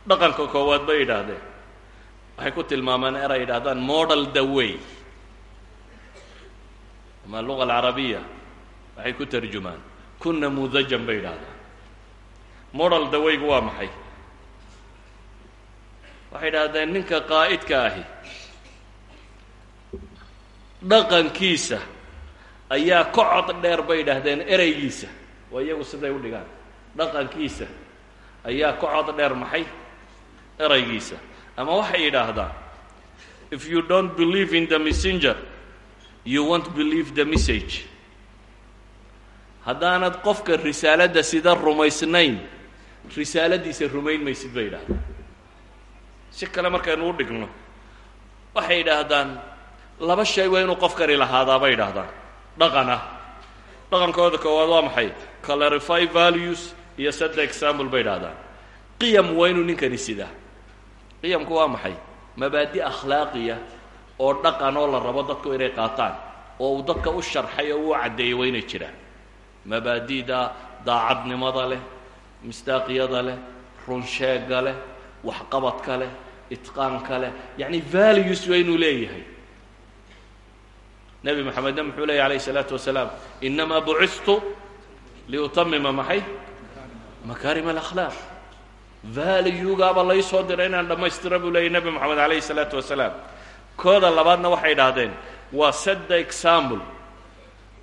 Dhaqanka koowaad bay yidhaahdeen waxay ku tilmaamaan eray yidhahdaan model the way. Ama luga alcarabiya waxay ku tarjumaan. Kun namuudajan bay yidhahdaan model the waygu waa maxay? Waxay yidhahdeen ninka qaa'idka ahi dhaqankiisa ayaa ka cod dheer bay yidhaahdeen ereygiisa. Waa iyagu siday u dhigaan. Dhaqankiisa ayaa ka cod dheer maxay? Ereygiisa. Ama waxay yidhaahdaan if you don't believe in the messenger you won't believe the message. Haddaanad qofka risaaladda sida rumaysnayn risaaladiisa rumayn maysid bay yidhahdaan si kale markaynu u dhigno waxay yidhaahdaan laba shay waa qofkani lahaadaa bay yidhaahdaan dhaqan ah dhaqankooda koowaad waa maxay? Clarify values iyo sadde example bay yidhahdaan qiyam waa inuu ninkani sidaa. Qiyamku waa maxay? Mabaadi akhlaaqiya oo dhaqan oo la rabo dadku inay qaataan oo uu dadka u sharxay oo uu caddeeyay waa inay jiraan. Mabaadida daacadnimada leh misdaaqiyada leh runsheega leh waxqabadka leh itqaanka leh yacni values waa inuu leeyahay nebi moxamedna muxuu leeyay alayh الsalaatu wasalaam inamaa bucistu liutamima maxay makaarim alakhlaaq valuegaaba lay soo diray inaan dhammaystira buu leeyay nebi moxamed alayh الsalaatu wasalaam kooda labaadna waxay idhaahdeen waa sadda example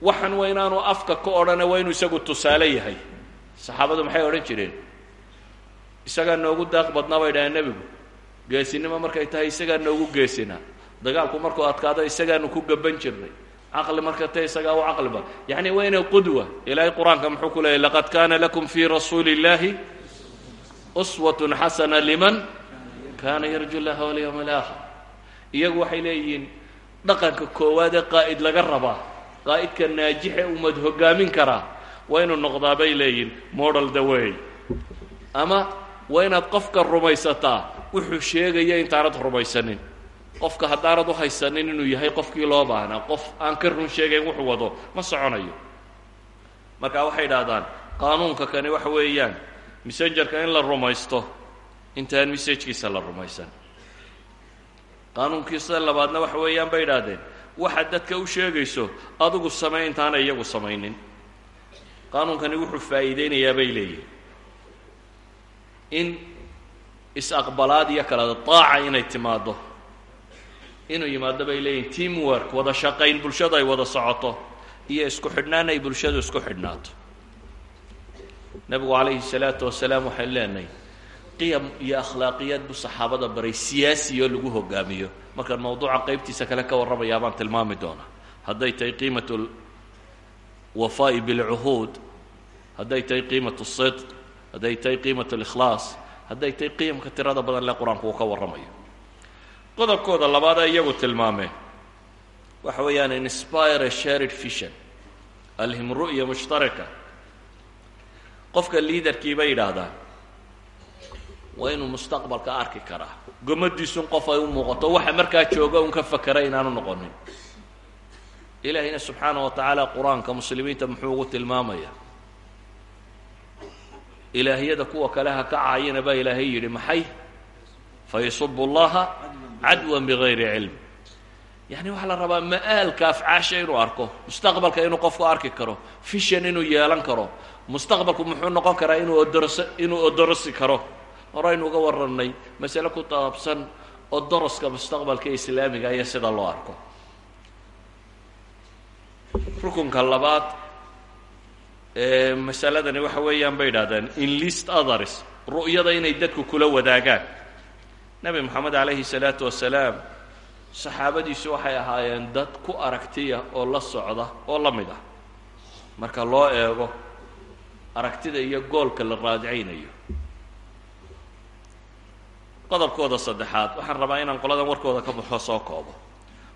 waxan waa inaanu afka ka odhane waa inuu isagu tusaale yahay saxaabadu maxay odhan jireen isagaa noogu daaq badnaa bay dhahaan nebigu geesinimo markay tahay isagaa noogu geesinaa dagaalku markuu adkaado isagaanu ku gaban jirnay. Caqli marka ta isagaa u caqliba yacni waa inay qudwa. Ilaahay qur'aanka muxuu ku leeyay laqad kaana lakum fii rasuuli illaahi uswatun xasana liman kaana yarju llaha walyawma alaakhir. Iyagu waxay leeyihiin dhaqanka koowaad ee qaa'id laga rabaa qaa'idka naajixe ummad hoggaamin karaa waa inuu noqdaa bay leeyihiin model the way. Ama waa inaad qofka rumaysataa wuxuu sheegaya intaanad rumaysanin qofka haddaanad u haysanin inuu yahay qofkii loo baahnaa qof aan ka run sheegayn wuxuu wado ma soconayo. Marka waxay idhaahdaan qaanuunka kani waxa weeyaan messengerka in la rumaysto intaan messajkiisa la rumaysan. Qaanuunkiisa labaadna waxa weeyaan bay idhaahdeen. Waxaad dadka u sheegayso adigu samay intaana iyagu samaynin. Qaanuunkani wuxuu faa'iideynayaa bay leeyihiin in is-aqbalaad iyo kala daaca inay timaaddo inuu yimaado bay leeyihiin team wada shaqayn bulshadu ay wada socoto iyo isku xidhnaan ay bulshadu isku xidhnaato. Nebigu calayhi salaatu wasalaam waxaan leenahay qiyam iyo akhlaaqiyaad buu saxaabada baray siyaasi lagu hogaamiyo. Markaan mawduuca qaybtiisa kale ka warramayaa baan tilmaami doonaa. Hadday tahay qiimat lwafaa'i bilcuhuud hadday tahay qiimat sidq hadday tahay qiimat likhlaas hadday tahay qiyamka tirada badan le qur'aanku uu ka warramayo qodobkooda labaad ee iyagu tilmaameen waxa weeyaan inspire shared vision alhim ru'ya mushtaraka. Qofka liaderkii bay yidhaahdaan waa inuu mustaqbalka arki karaa gomadiisun qof ay u muuqato waxa markaa jooga un ka fakera inaanu noqonin. Ilaahayna subxaana wa tacaala qur'aanka muslimiinta muxuu ugu tilmaamaya. Ilaahyada kuwa kale ha ka caayina baa ilaahay yidhi maxay? Fayasubu llaha cadwan bigayri cilm. Yani waxaa la rabaa ma'aalka afcaasha inuu arko mustaqbalka inuu qofku arki karo fishan inuu yeelan karo mustaqbalku muxuu noqon karaa inuu odoroso inuu odorosi karo. Horaynu uga warannay masale ku taabsan odoroska mustaqbalka islaamiga iyo sida loo arko. Rukunka labaad masaladani waxa weeyaan bay idhahdeen inlist others ru'yada inay dadku kula wadaagaan nebi moxamed calayhi salaatu wasalaam saxaabadiisu waxay ahaayeen dad ku aragtiya oo la socda oo la mid ah. Marka loo eego aragtida iyo goolka la raadicaynayo qodobkooda saddexaad waxaan rabaa inaan qoladan warkooda ka baxo soo koobo.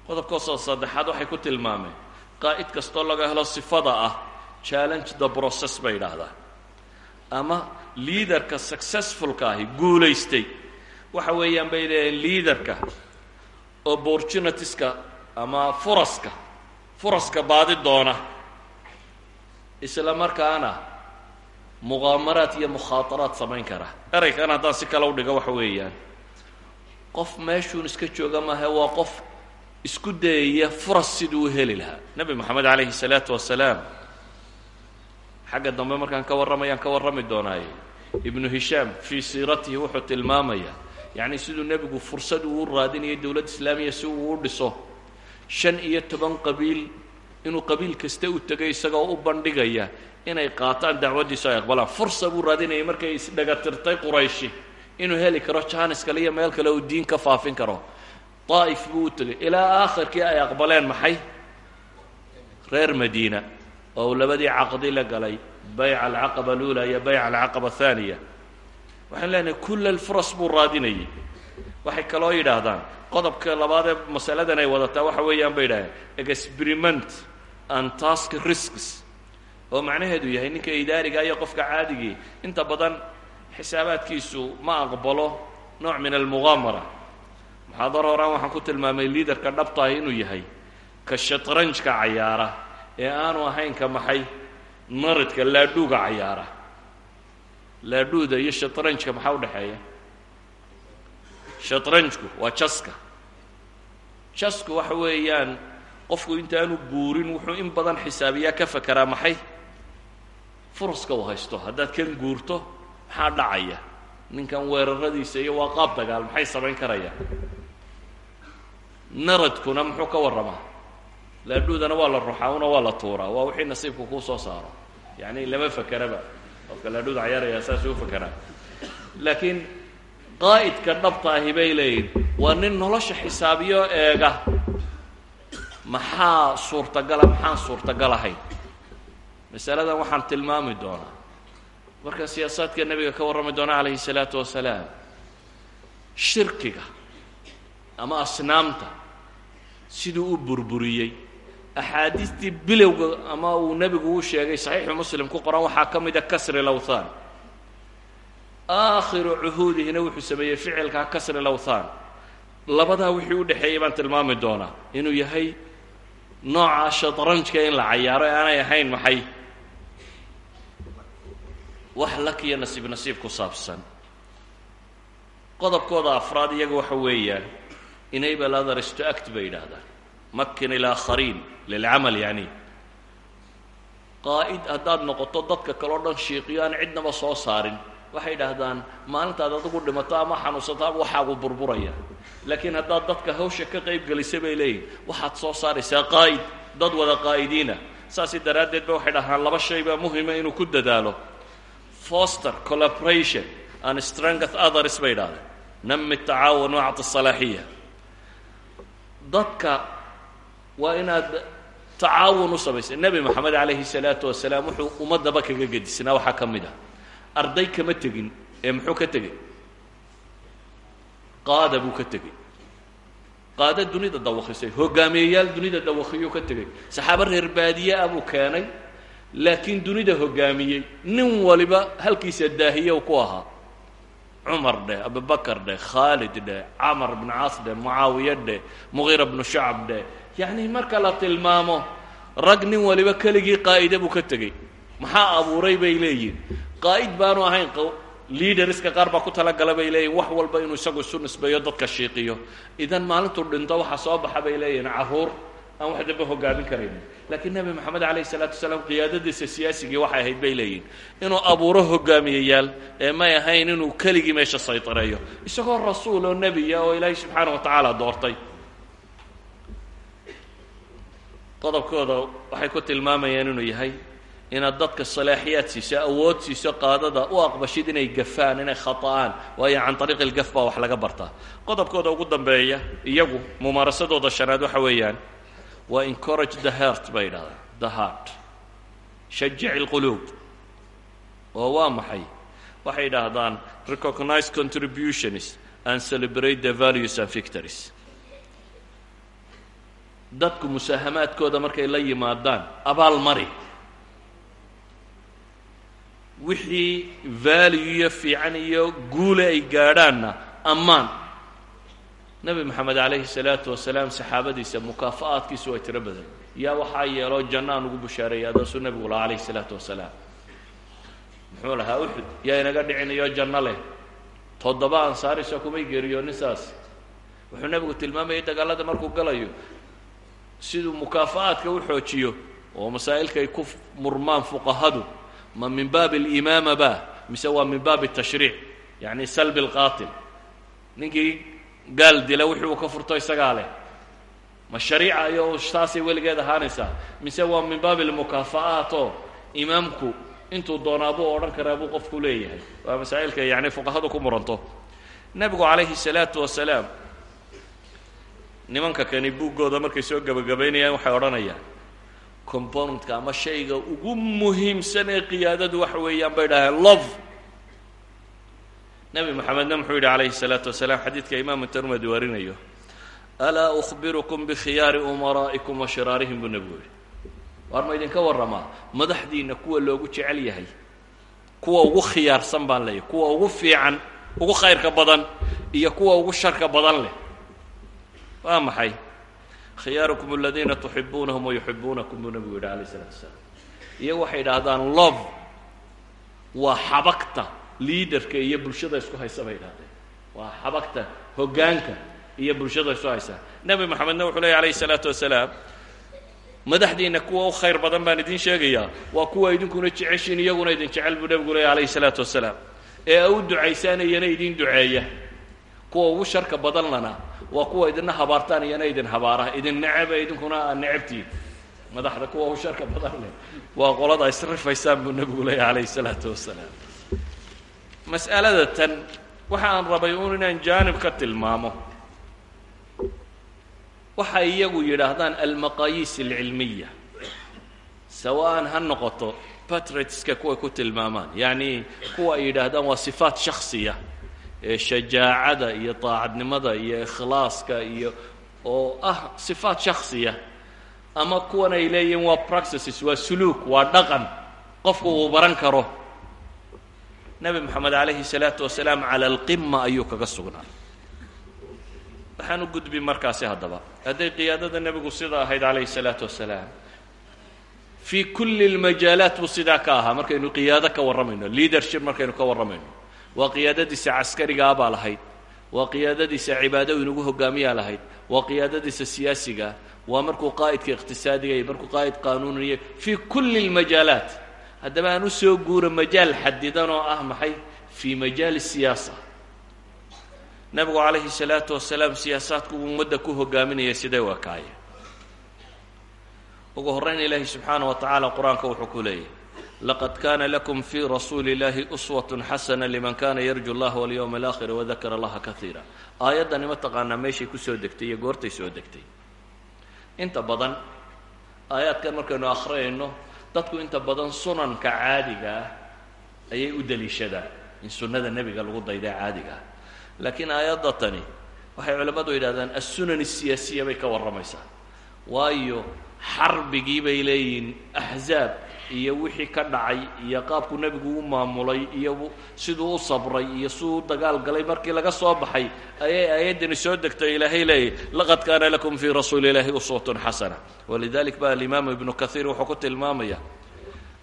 Qodobkooda saddexaad waxay ku tilmaameen qaa'id kastoo laga helo sifada ah challenge the process bay yidhaahdaan ama liaderka successfulka ahi guulaystay waxa weeyaan bay leeyihiin liaderka opportunitieska ama furaska furaska baadi doona. Isla markaana muqaamaraad iyo mukhaataraad samayn kara. Eraykan haddaan si kale u dhigo waxa weeyaan qof meeshuun iska jooga maahe waa qof isku dayaya furas siduu u heli lahaa. Nebi moxamed calayhi salaatu wasalaam xagga dambe markaan ka warramayaan ka warrami doonaaye. Ibnu hishaam fii siiratihi wuxuu tilmaamayaa yacni siduu nebigu fursad uu u raadinayo dowladd islaamiya si uu u dhiso shan iyo toban qabiil inuu qabiil kasta u tegay isagoo u bandhigaya inay qaataan dacwaddiisu ay aqbalaan. Fursa buu raadinayay markay isdhagatirtay qurayshi inuu heli karo jaanis kale iyo meel kale uu diin ka faafin karo. Daa'if buu u tegay. Ilaa aakhirkii ay aqbaleen maxay? Reer madiina oo uu labadii caqdi la galay bayca alcaqaba aluula iyo bayca alcaqaba ahaaniya waxaan leenahay kulla alfuras buu raadinayay. Waxay kaloo yidhaahdaan qodobka labaad ee masaladan ay wadataa waxa weeyaan bay yidhahdeen experiment and task risks. Oo macnaheedu yahay ninka idaariga iyo qofka caadigii inta badan xisaabaadkiisu ma aqbalo nooc min almugaamara muxaadaro horaan waxaan ku tilmaamay liaderka dhabtaah inuu yahay ka shatranjka cayaara ee aanu ahayn ka maxay naridka laadhuuga cayaara laadhuuda iyo shatranjka maxaa udhexeeya shatranjku waa jaska. Jasku waxa weeyaan qofku intaanu guurin wuxuu in badan xisaabiyaa ka fakeraa maxay? Furaska uu haysto. Haddaad kan guurto maxaa dhacaya? Ninkan weeraradiisa iyo waa qaab dagaal maxay samayn karayaan? Naradkuna muxuu ka warramaa. Laadhuudana waa la ruxaa una waa la tuuraa. Waa wixii nasiibku kuu soo saaro. Yacni lama fakeraba qofka laadhuuda cayaaraya saasuu u fakeraa laakiin qaa'idka dhabta ahi bay leeyihiin waa nin nolosha xisaabiyo eega. Maxaa suurtagala maxaan suurtagal ahayn masaladan waxaan tilmaami doonaa. Marka siyaasaadka nebiga ka warrami doona calayhi salaatu wasalaam shirkiga ama asnaamta siduu u burburiyey axaadiistii bilowga ama uu nebigu u sheegay saxiixu muslim ku qoran waxaa ka kasri lawthan aakhiru cuhuudihina wuxuu sameeyey ficilkaa kasri lawthan labadaa wixii u dhexeeyey baan tilmaami doonaa inuu yahay nooca shatranjka in la cayaaro aanay ahayn maxay wax lakiyo nasiib nasiib ku saabsan qodobkooda afraad iyaga waxa weeyaan enable others to act bay yidhaahdaan makin ilaakhariin lilcamal yani qaa'id haddaad noqoto dadka kaleo dhan shiiqiyo aan cidnaba soo saarin waxay yidhaahdaan maalintaad adigu dhimato ama xanuunsato ama waxaagu burburaya laakiin haddaad dadka hawsha ka qayb gelisa bay leeyihiin waxaad soo saaraysaa qaa'id dad wada qaa'idiina saasi daraaddeed ba waxay dhahdaan laba shay baa muhima inuu ku dadaalo foster collaboration and strength others bay idhahdeen nami tacaawun wacti salaaxiya dadka waa inaad tacaawun u samaysay. Nebi moxamed calayhi salaatu wasalaam wuxuu ummaddaba kaga gedisnaa waxaa ka mid ah arday kama tegin ee muxuu ka tegey qaada buu ka tegey qaada dunida dawakhisay hogaamiyeyaal dunida dawakhiyuu ka tegey saxaabo reer baadiye ah buu keenay laakiin dunida hogaamiyey nin waliba halkiisa daahiye ku ahaa. Cumar dheh abubakar dheh khaalid dheh camar bnu caas dheh mucaawiye dheh mugiira bnu shacab dheh yacni marka la tilmaamo rag nin waliba keligii qaa'ida buu ka tegey. Maxaa abuuray bay leeyihiin qaa'id baanu ahayn liaderska qaar baa ku talagala bay leeyihiin wax walba inuu isagu isu nisbeeyo dadka shiiqiyo. Idan maalintuu dhinto waxa soo baxa bay leeyihiin carruur aan wax damba hogaamin karaynin. Laakiin nebi moxamed calayhi salaatu wasalaam qiyaadadiisa siyaasigii waxay ahayd bay leeyihiin inuu abuuro hogaamiyeyaal ee may ahayn inuu keligii meesha saytareeyo. Isagoo rasuul oo nebiya oo ilaahay subxaana wa tacaala doortay qodobkooda waxay ku tilmaamayaan inuu yahay inaad dadka salaaxiyaad siiso awood siiso qaadada u aqbashid inay gafaan inay khata'aan. Waayo can ariiqi ilgaf baa wax laga bartaa. Qodobkooda ugu dambeeya iyagu mumaarasadooda shanaad waxa weeyaan waa encourage the heart bay yidhahdaan the heart. Shajic ilquluub oo waa maxay? Waxay yidhaahdaan recognize contributions and celebrate the values and victories dadku musaahamaadkooda markay la yimaadaan abaal mari. Wixii value iyo fiican iyo guule ay gaadhaanna ammaan. Nebi moxamed calayhi salaatu wasalaam saxaabadiisa mukaafa'aadkiisu waa tiro badan. Yaa waxaa yeeloo janno aan ugu bushaareeyay adaasuu nebigu lahaa calayhi salaatu wasalaam. Muxuu lahaa uxud yaa inaga dhicinayo janno leh. Toddoba ansaarisa kumay geeriyoonin saas. Wuxuu nebigu tilmaamayay dagaalada markuu galayo siduu mukaafa'aadka u xoojiyo oo masaa'ilka ay ku murmaan fuqahadu ma min baabi alimaama ba mise waa min baabi tashriic yacni salbi alqaatil. Ninkii gaal dila wixii uu ka furto isagaa leh. Ma shariica iyo taasay weligeed ahaanaysaa mise waa min baabi almukaafa'aat oo imaamku intuu doonaa buu odhan karaa buu qofku leeyahay. Waa masaa'ilka yacni fuqahadu ku muranto. Nebigu calayhi salaatu wasalaam nimanka kani buuggooda markay soo gebagabaynayaan waxay odhanayaan componentka ama shayga ugu muhiimsan ee qiyaadadu waxa weeyaan bay dhaheen love nebi moxamedna muxuu yidhi calayhi الsalaatu wasalaam xadiidka imaamu termedi warinayo alaa أkhbirukum bikhiyaari umaraa'ikum wa shiraarihim buu nebigu yidhi waar ma idinka warramaa madaxdiina kuwa loogu jecel yahay kuwa ugu khiyaarsan baan leeyahy kuwa ugu fiican ugu khayrka badan iyo kuwa ugu sharka badan leh waa maxay? Khiyaarukum aladiina tuxibuunahum wayuxibuunakum buu nebigu yidhi alayh isalaatu wasalaam iyagu waxay idhaahdaan love waa xabagta liaderka iyo bulshada isku haysa bay idhahdeen waa xabagta hoggaanka iyo bulshada isku haysa. Nebi moxamedna wuxuu leeyay alayh isalaatu wasalaam madaxdiina kuwa u khayr badan baan idin sheegayaa waa kuwa idinkuna jeceshiin iyaguna idin jecel buu nebigu leeyay alayhi salaatu wasalaam ee u ducaysaan iyana idin duceeya. Kuwa ugu sharka badan lana waa kuwa idina habaartaan iyana idin habaara idin necebe idinkuna aad necabtiin madaxda kuwa ugu sharka badan leh. Waa qolada isrifaysaan buu nebigu leeyay alayhi salaatu wasalaam mas'alada tan waxa aan rabay uun inaan jaanib ka tilmaamo. Waxay iyagu yidhaahdaan almaqaayiis alcilmiya. Sawa'an ha noqoto patriotiska kuway ku tilmaamaan. Yacni kuwa ay yidhaahdaan waa sifaat shaksiya shajaacada iyo daacadnimada iyo ikhlaaska iyo oo ah sifaat shaksiya ama kuwan ay leeyihiin waa praxases waa suluuk waa dhaqan. Qofku uu baran karo. Nebi moxamed calayhi salaatu wasalaam cala alqima ayuu kaga sugnaa. Waxaan u gudbi markaasi haddaba. Hadday qiyaadada nebigu sida ahayd calayhi salaatu wasalaam. Fii kulli lmajaalaat buu sidaa ka ahaa. Markaynu qiyaado ka warramayno leadership markaynu ka warramayno waa qiyaadadiisa caskarigaa baa lahayd. Waa qiyaadadiisa cibaado inugu hogaamiyaa lahayd. Waa qiyaadadiisa siyaasigaa waa markuu qaa'idka iqtisaadiga iyo markuu qaa'id qaanuuniya fii kulli lmajaalaat haddaba aan u soo guuro majaal xadidan oo ah maxay? Fii majaali siyaasa. Nebigu calayhi salaatu wasalaam siyaasaadku ummadda ku hogaaminaya siday u ekaayeen ugu horrayn ilaahi subxaana wa tacaala qur'aanka wuxuu ku leeyahy laqad kana lakum fii rasuuli اllahi uswat xasana liman kana yarju اllaha walyowma alaakhira wadakara allaha kaiira aayaddani ma taqaanaa meeshay ku soo degtay iyo goortay soo degtay inta badan aayaadkan markaynu akhriyayno dadku inta badan sunanka caadiga ah ayay u deliishadaan in sunnada nebiga lagu dayday caadiga ah laakiin aayadda tani waxay culammadu yidhahdaan assunan asiyaasiya bay ka warramaysaa waayo xarbigii bay leeyihiin axzaab iyo wixii ka dhacay iyo qaabku nebigu u maamulay iyo siduu u sabray iyo siduu u dagaal galay markii laga soo baxay ayay aayaddani soo degtay ilaahay leeyahy laqad kaana lakum fii rasuuli illahi uswatun xasana. Walidalik ba alimaamu ibnu kaiir wuxuu ku tilmaamaya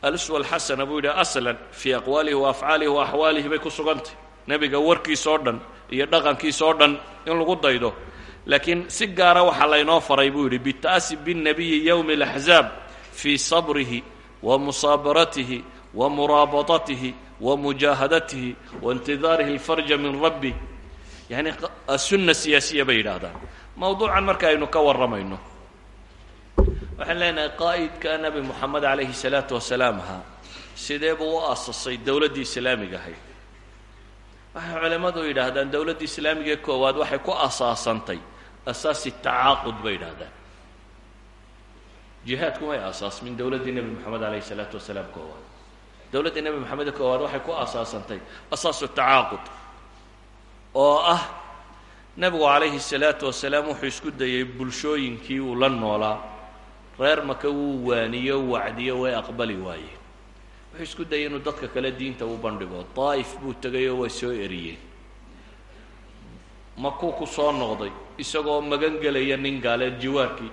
aluswa alxasana buu yidhi aslan fii aqwaalihi wa afcaalihi wa axwaalihi bay ku sugantay. Nebiga warkiisa dhan iyo dhaqankiisa dhan in lagu daydo. Laakiin si gaara waxaa laynoo faray buu yidhi bita'asi binnabiyi yowmi alaxzaab fii sabrihi wa mujaahadatihi wa intidaarihi alfarja min rabbi. Yacni asunna siyaasiya bay yidhaahdaan. Mowduucan marka aynu ka warramayno. Waxaan leenahay qaa'idka nebi moxamed calayhi salaatu wasalaam ahaa sidee buu u asasay dowladdii islaamiga ahayd? Waxay culimmadu yidhaahdaan dowladdii islaamiga koowaad waxay ku asaasantay asaasi tacaaqud bay yidhahdaan jihaadku may asaasmin dowladdii nebi moxamed calayhi salaatu wasalaam koowaad. Dowladdii nebi moxamed koowaad waxay ku asaasantay asaasu tacaaqud oo ah nebigu calayhi salaatu wasalaam wuxuu isku dayey bulshooyinkii uu la noolaa. Reer maka wuu waaniyo wacdiyo way aqbali waayeen. Wuxuu isku dayay inuu dadka kale diinta u bandhigo. Daa'if buu tegayoo waa soo eriyeen. Makuu ku soo noqday isagoo magan gelaya nin gaaleed jiwaarkii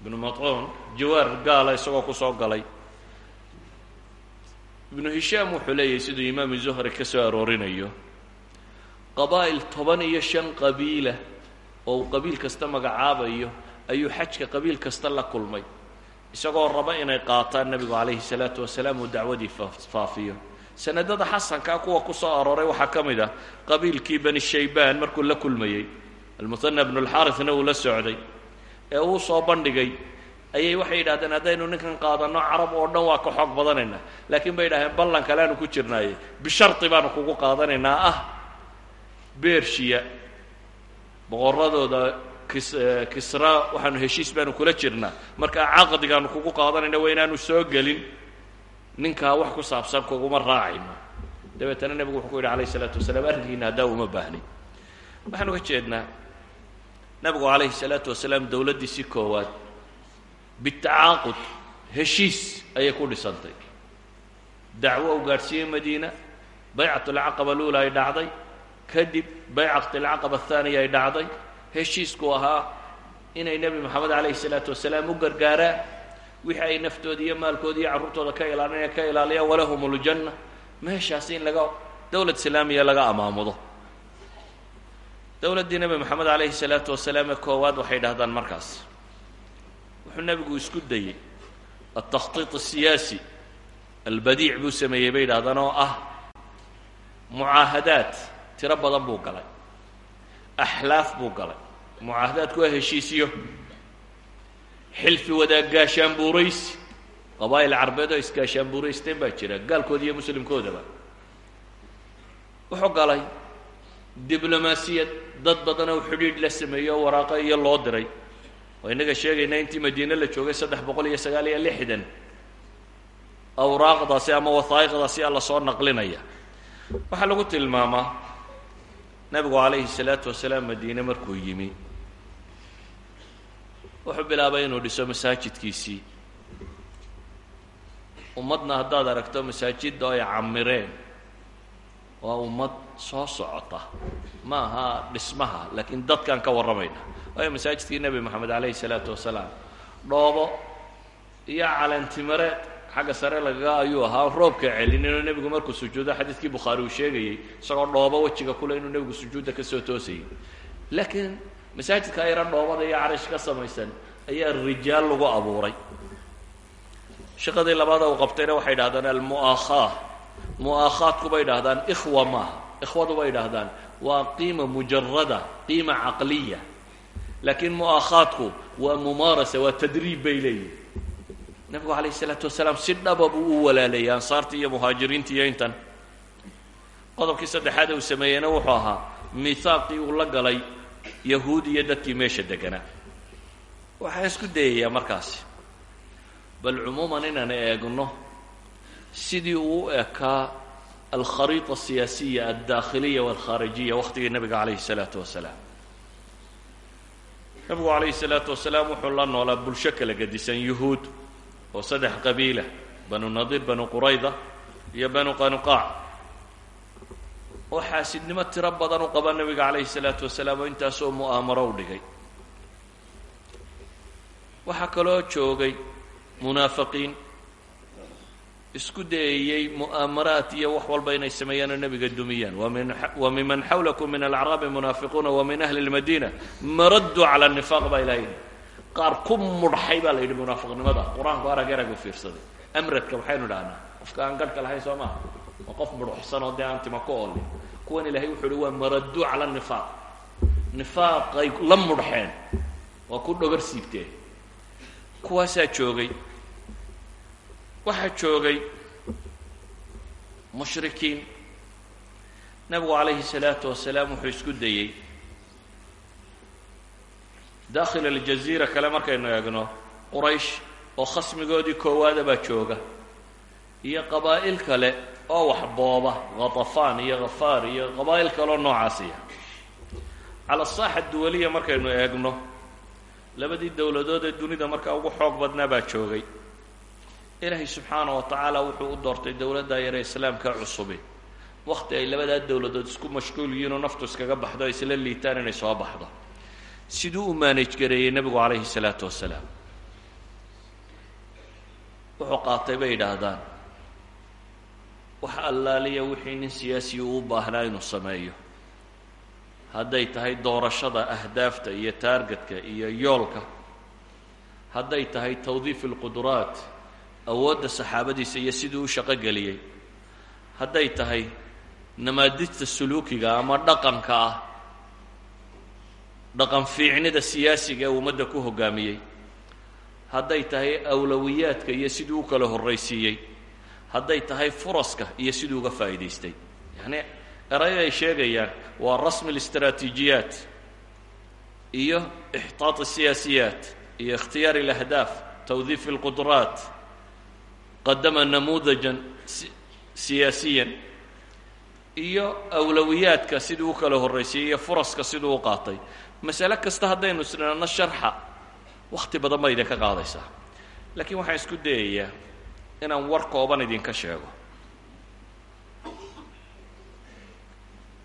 ibnu madcuun jiwaar gaala isagoo ku soo galay. Ibnu hishaam wuxuu leeyahay siduu imaamu zuhri ka soo aroorinayo qabaa'il toban iyo shan qabiila oo uu qabiil kasta magacaabayo ayuu xajka qabiil kasta la kulmay. Isagoo raba inay qaataan nebigu calayhi salaatu wasalaam uu dacwadii faafiyo. Sanadada xasankaa kuwa ku soo arooray waxaa ka mid ah qabiilkii bani shaybaan markuu la kulmayey almuhana bnu lxaarithna uu la socday ee uu soo bandhigay ayay waxay yidhahdeen haddaynu ninkan qaadanno carab oo dhan waa ka xoog badanaynaa. Laakiin bay yidhahdeen ballan kaleanu ku jirnaaye bisharti baanu kugu qaadanaynaa. Ah bershiya boqoradooda kis kisra waxaanu heshiis baanu kula jirnaa. Markaa caqdigaanu kugu qaadanayna waa soo gelin. Ninkaa wax ku saabsan kuguma raacayno. Dabeetana nebigu wuxuu ku yidhi alayh isalaatu wasalaam arrinkiina haddaa uma baahnin waxaanu ka jeednaa nebigu calayhi salaatu wasalaam dowladdiisii koowaad bitacaaqud heshiis ayay ku dhisantay. Dacwo u gaadhsiiyey madiina baycat alcaqaba luula ay dhacday kadib baycat alcaqaba athaaniya ay dhacday. Heshiisku ahaa inay nebi moxamed calayhi salaatu wasalaam u gargaaraan wixii ay naftooda iyo maalkooda iyo carruurtooda ka ilaalinaya ka ilaaliyaan walahum uljanna meeshaasi in laga dowlad islaamiya laga amaamudo. Dowladdii nebi moxamed calayhi salaatu wasalaam ee koowaad waxay dhahdaan markaas wuxuu nebigu isku dayey altakhtiit asiyaasi albadiic buu sameeyey bay yidhahdaan oo ah mucaahadaad tiro badan buu galay axlaaf buu galay mucaahadaadku waa heshiisiyo xilfi wadaag gaashaanbuuraysi qabaa'il carbeed oo isgaashaanbuuraysteen baa jira gaalkooda iyo muslimkoodaba wuxuu galay diblomaasiyad dad badan oo xidhiidh la sameeyo waraaqo iyo loo diray oo innaga sheegayna intii madiine la joogay saddex boqol iyo sagaal iyo lixdan awraaqdaasi ama wasaa'iqdaasi a la soo naqlinaya. Waxaa lagu tilmaamaa nabigu calayhi salaatu wasalaam madiine markuu yimi wuxuu bilaabay inuu dhiso masaajidkiisii. Ummadna haddaad aragto masaajidda ay camireen waa ummad soo socota. Ma aha dhismaha laakiin dadkaan ka warramayna waayo masaajidkii nebi moxamed calayhi salaatu wasalaam. Dhoobo iyo calentimareed xagga sare lagaga ayuu ahaa roobka celinino nebigu markuu sujuudo xadiidkii bukhaari uu sheegayey isagoo dhoobo wejiga kule inuu nebigu sujuudda ka soo toosayay laakiin masaajidka ayra dhoobada iyo carish ka samaysan ayaa rijaal lagu abuuray. Shaqadii labaada uu qabtayna waxay dhahdaan almu'aakhaa mu'aakhaadku bay dhahdaan ikhwa maaha ikhwadu bay dhahdaan waa qiima mujarada qiima caqliya laakiin mu'ahaadku waa mumaarasa waa tadriib bay leeyihiin nabigu calayh isalaatu wasalaam si dhaba buu u walaalayay ansaartii iyo muhaajiriintii iyo intan qodobkii saddexaad uu sameeyeyna wuxuu ahaa mihaaqii uu la galay yahuud iyo dadkii meesha deganaa waxaan isku dayayaa markaasi bal cumuuman inaan eegno sidii uu u ekaa alkhariita asiyaasiya aldaakhiliya walkhaarijiya waqtigii nabiga calayhi salaatu wasalaam nabigu calayhi salaatu wasalaam wuxuu la noolaa bulsho kala gadisan yuhuud oo saddex qabiila banu nadiir banu qurayda iyo banu qanuqaac oo xaasidnimo tiro badan u qaba nabiga calayhi salaatu wasalaam oo intaasoo mu'aamaro u dhigay. Waxaa kaloo joogay munaafiqiin isku dayayey mu'aamaraat iyo wax walba inay sameeyaanoo nabiga dumiyaan. Wa min miman xawlakum min alacraabi munaafiquuna wa min ahli lmadiina maraduu cala nifaaq baa ilahay yidhi. Qaar ku mudhxay baa la yidhi munaafiqnimada qur'aanku arag eragu fiirsaday. Amradka waxaynu idhahnaa qofka aan garhka lahayn soo maaha. Waa qof mudhuxsan oo dee aan tima ku oolin. Kuwan ilahay wuxuu uhi waa maraduu cala nifaq nifaaqay la mudhxeen. Waa ku dhogar siibteen. Kuwaasaa joogay waxaa joogay mushrikiin. Nabigu calayhi الsalaatu wasalaam wuxuu isku dayey daakhil aljaziira kale markaynu eegno quraysh oo khasmigoodii koowaada baa jooga. Iyo qabaa'il kale oo wax booba khatafaan iyo khafaar iyo qabaa'il kaleoo noocaasiya cala asaaxa duwaliya markaynu eegno labadii dowladood ee dunida markaa ugu xoog badnaa baa joogay ilaahay subxaana wa tacaala wuxuu u doortay dowladda yaree islaamka cusubi. Wakti ay labadaa dowladood isku mashquul yihiin oo naftu iskaga baxdo isla liitaan inay soo baxdo. Siduu u maanaj gareeyey nebigu calayhi salaatu wasalaam. Wuxuu qaatay bay yidhaahdaan wax allaaliya wixii nin siyaasiya uu baahnaa inuu sameeyo. Hadday tahay doorashada ahdaafta iyo taargetka iyo yoolka hadday tahay tawdiif alquduraat awoodda saxaabadiisa iyo siduu u shaqo geliyey. Hadday tahay namaadijta suluukiga ama dhaqanka ah dhaqan fiicnida siyaasiga ee ummadda ku hoggaamiyey hadday tahay awlawiyaadka iyo siduu u kala horraysiiyey. Hadday tahay furaska iyo siduu uga faa'iidaystay. Yacnii eray ay sheegayaan waa rasmi listraatiijiyaat iyo ixtaat asiyaasiyaat iyo ikhtiyaari alahdaaf tawdiif ilqudraat qadama namuudajan siyaasiyan. Iyo awlowiyaadka siduu u kala horraysiiyey iyo furaska siduu u qaatay. Masale kasta haddaynu isnano sharxa wakhti badan bay idinka qaadaysaa. Laakiin waxaan isku dayayaa inaan war kooban idinka sheego.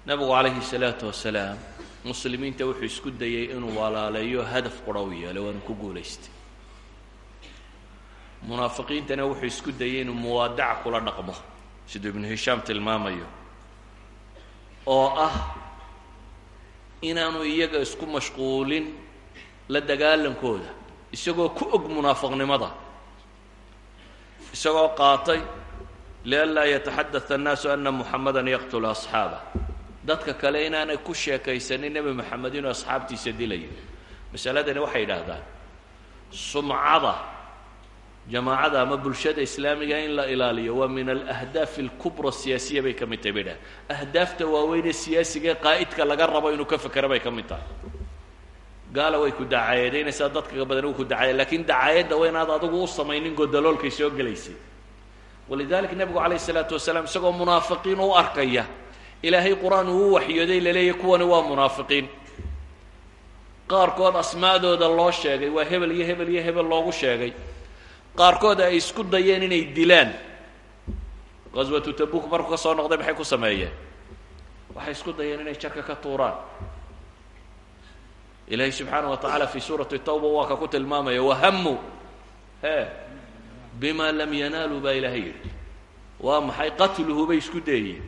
Nabigu calayhi الsalaatu wasalaam muslimiinta wuxuu isku dayey inuu walaaleeyo hadaf qura u yeelo waanu ku guulaystay munaafiqiintana wuxuu isku dayay inuu muwaadaca kula dhaqmo. Siduu ibnu hishaam tilmaamayo. Oo ah inaanu iyaga isku mashquulin la dagaalankooda isagoo ku og munaafiqnimada. Isagoo qaatay lianlaa yataxadatha annaasu ana muxamadan yaqtulu asxaaba. Dadka kale inaanay ku sheekaysanin nebi moxamed inuu asxaabtiisa dilayo. Masaladani waxay yidhaahdaan sumcada jamaacada ama bulshada islaamiga in la ilaaliyo waa min alahdaaf alkubra siyaasiya bay ka mid tahay bay dhaha. Ahdaafta waaweyn ee siyaasiga ee qaa'idka laga rabo inuu ka fekero bay ka mid tahay. Gaala way ku dacaayadeynaysaa dadka badan uu ku dacaya laakiin dacaayadda waa inaad adigu u samaynin godaloolkay soo gelaysay walidalika nebigu calayh isalaatu wasalaam isagoo munaafiqiin u arkaya ilaahay qur'aan uu u waxyooday laleeyahy kuwani waa munaafiqiin. Qaarkood asmaadooda loo sheegay waa hebel iyo hebel iyo hebel loogu sheegay qaarkood ay isku dayeen inay dilaan. Qaswatu tabuk markuu ka soo noqday maxay ku sameeyeen? Waxay isku dayeen inay jarka ka tuuraan. Ilaahay subxaana wa tacaala fi suurati tawba waa ka ku tilmaamaya wahamu he bima lam yanaaluu baa ilaahay yidhi. Waa maxay? Qatluhu bay isku dayeen.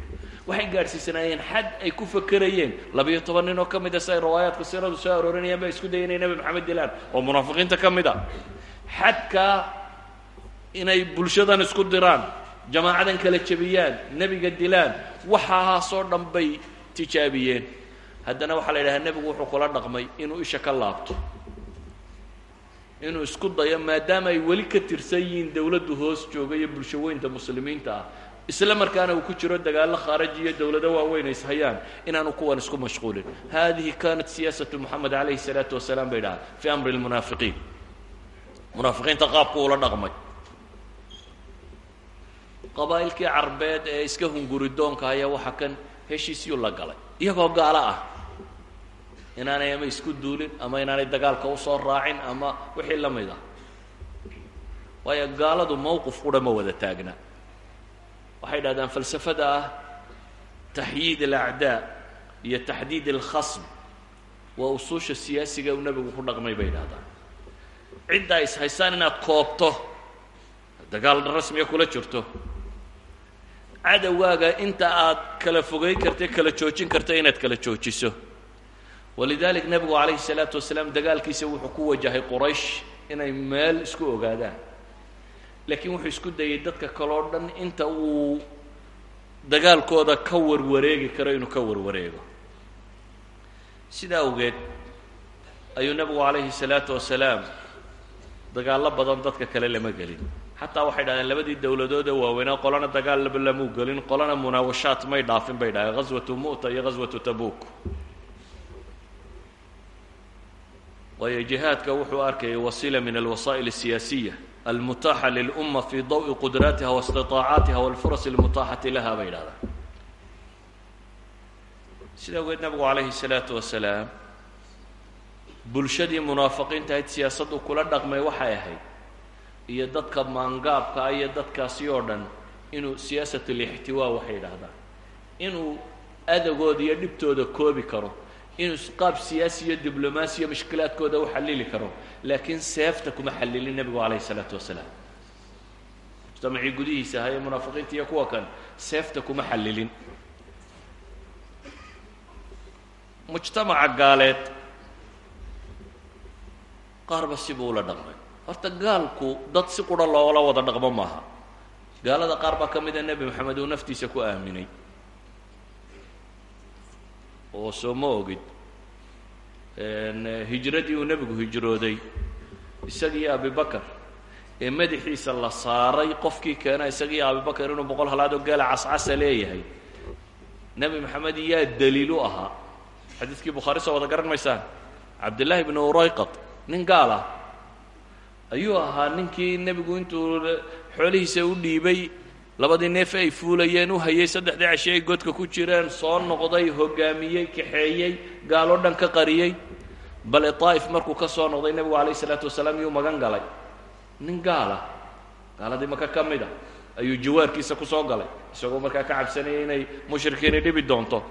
Waxay gaadhsiisanaayeen xad ay ku fakerayeen labiyo toban nin oo ka mid a si ay riwaayaadka siradu soo aroorinayaan bay isku dayeen inay nebi maxamed dilaan. Oo munaafiqiinta ka mid a. Xadkaa inay bulshadan isku diraan jamaacadan kala jebiyaan nebiga dilaan waxaasoo dhan bay tijaabiyeen. Haddana waxaa la yidhaha nebigu wuxuu kula dhaqmay inuu isha ka laabto inuu isku dayo maadaama ay weli ka tirsan yihiin dowladdu hoos jooga iyo bulsho weynta muslimiinta ah. Isla markaana uu ku jiro dagaallo khaaraji iyo dowlado waaweyn ays hayaan inaanu kuwan isku mashquulin. Hadihi kanat siyaasatu moxamed calayhi salaatu wasalaam bay dhahaa fi amri lmunaafiqiin. Munaafiqiinta qaabku ula dhaqmay qabaa'ilkii carbeed ee iska hunguridoonka ayaa waxaa kan heshiisyuu la galay. Iyagoo gaalo ah inaanay ama isku duulin ama inaanay dagaalka u soo raacin ama wixii la mid ah. Waayo gaaladu mawqif qura ma wada taagna. Waxay dhahdaan falsafada ah taxyiid alacdaa iyo taxdiid alkhasm waa usuusha siyaasiga uu nebigu ku dhaqmay bay dhahdaan ciddaa is inaad koobto dagaal rasmiga kula jirto cadowgaaga inta aad kala fogeyn karta kala joojin karta inaad kala joojiso. Walidalik nebigu calayhi salaatu wasalaam dagaalkiisa wuxuu ku wajahay quraysh inay meel isku ogaadaan. Laakiin wuxuu isku dayay dadka kaleo dhan inta uu dagaalkooda ka warwareegi karo inuu ka warwareego. Sidaa awgeed ayuu nebigu calayhi salaatu wasalaam dagaallo badan dadka kale lama gelin xataa waxay dhahdeen labadii dowladood ee waaweynaa qolana dagaal laba lamuu gelin qolana munaawashaat may dhaafin bay dhahdeen ghaswatu mu'ta iyo ghaswatu tabuk waayo jihaadka wuxuu arkayay wasila min alwasaa'il الsiyaasiya almutaaxa lilأma fi dawءi qudraatiha waاstiطaacaatiha wاlfuras اlmutaaxati laha bay dhahdaan sida awgeed nabigu calayhi الsalaatu wasalaam bulshadii munaafiqiinta ahayd siyaasaddu kula dhaqmay waxay ahayd iyo dadka maangaabka iyo dadkaasi oo dhan inuu siyaasat alixtiwaa waxay yidhaahdaan inuu adagooda iyo dhibtooda koobi karo. Inuu qaab siyaasi iyo diblomaasiya mushkilaadkooda u xallili karo. Laakiin seefta kuma xallilin nebigu calayhi isalaatu wasalaam. Mujtamacii gudihiisa ahaa ee munaafiqiinta iyo kuwa kan seefta kuma xallilin mujtamaca gaaleed qaarba sibuu ula dhaqmay horta gaalku dad si qura loola wada dhaqmo maaha. Gaalada qaar baa ka mida nebi moxamed uu naftiisa ku aaminay. Oo soo ma ogid hijradii uu nebigu hijrooday isagiiyo abibakar ee madaxiisa la saaray qofkii keena isagiiyo abibakar inuu boqol halaadoo gaala cascasa leeyahay. Nebi maxamed yaa daliilu ahaa. Xadiidkii bukhaari soo wada garan maysaan. Cabdillaahi bnu urayqad nin gaal ah ayuu ahaa ninkii nebigu intuu xoolihiisa u dhiibay. Labadii neef ay fuulayeen u hayay saddexdii cashe ay godka ku jireen soo noqday hoggaamiyey kaxeeyey gaaloo dhan ka qariyey. Bale daa'if markuu ka soo noqday nebigu calayh isalaatu wasalaam yuu magan galay. Nin gaala gaaladii maka ka mid a ayuu jawaarkiisa ku soo galay isagoo markaa ka cabsanayay inay mushrikiini dhibi doonto.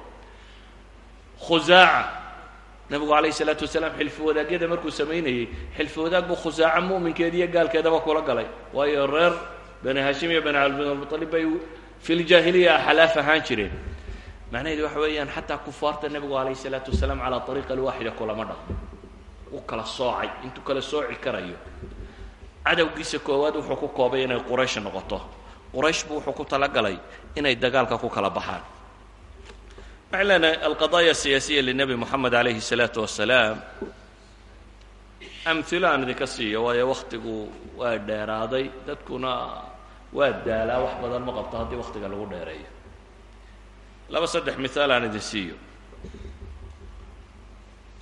Khusaaca nebigu calayh isalaatu wasalaam xilfi wadaagyada markuu samaynayey xilfi wadaag buu khusaaca mu'minkeeda gaalkeedaba kula galay. Waayo reer bani hashim iyo bani cabdilmuطalib bay fi ljaahiliya ahaan jireen. Macnaheedu waxa weeyaan xataa kufaarta nebigu calayh isalaatu wasalaam calaa ariiqa alwaaxida kulama dhaqmo u kala soocay intuu kala sooci karayo. Cadowgiisa koowaad wuxuu ku koobay inay quraysh noqoto. Quraysh buu wuxuu ku talagalay inay dagaalka ku kala baxaan waxaan leenahay alqadaaya asiyaasiya linebi moxamed calayhi الsalaatu wasalaam amhilo aan idinka siiyo waayo wakhtigu waa dheeraaday dadkuna waa daalaa wax badan ma qabto haddii wakhtiga lagu dheereeyo. Laba saddex mithaal aan idin siiyo.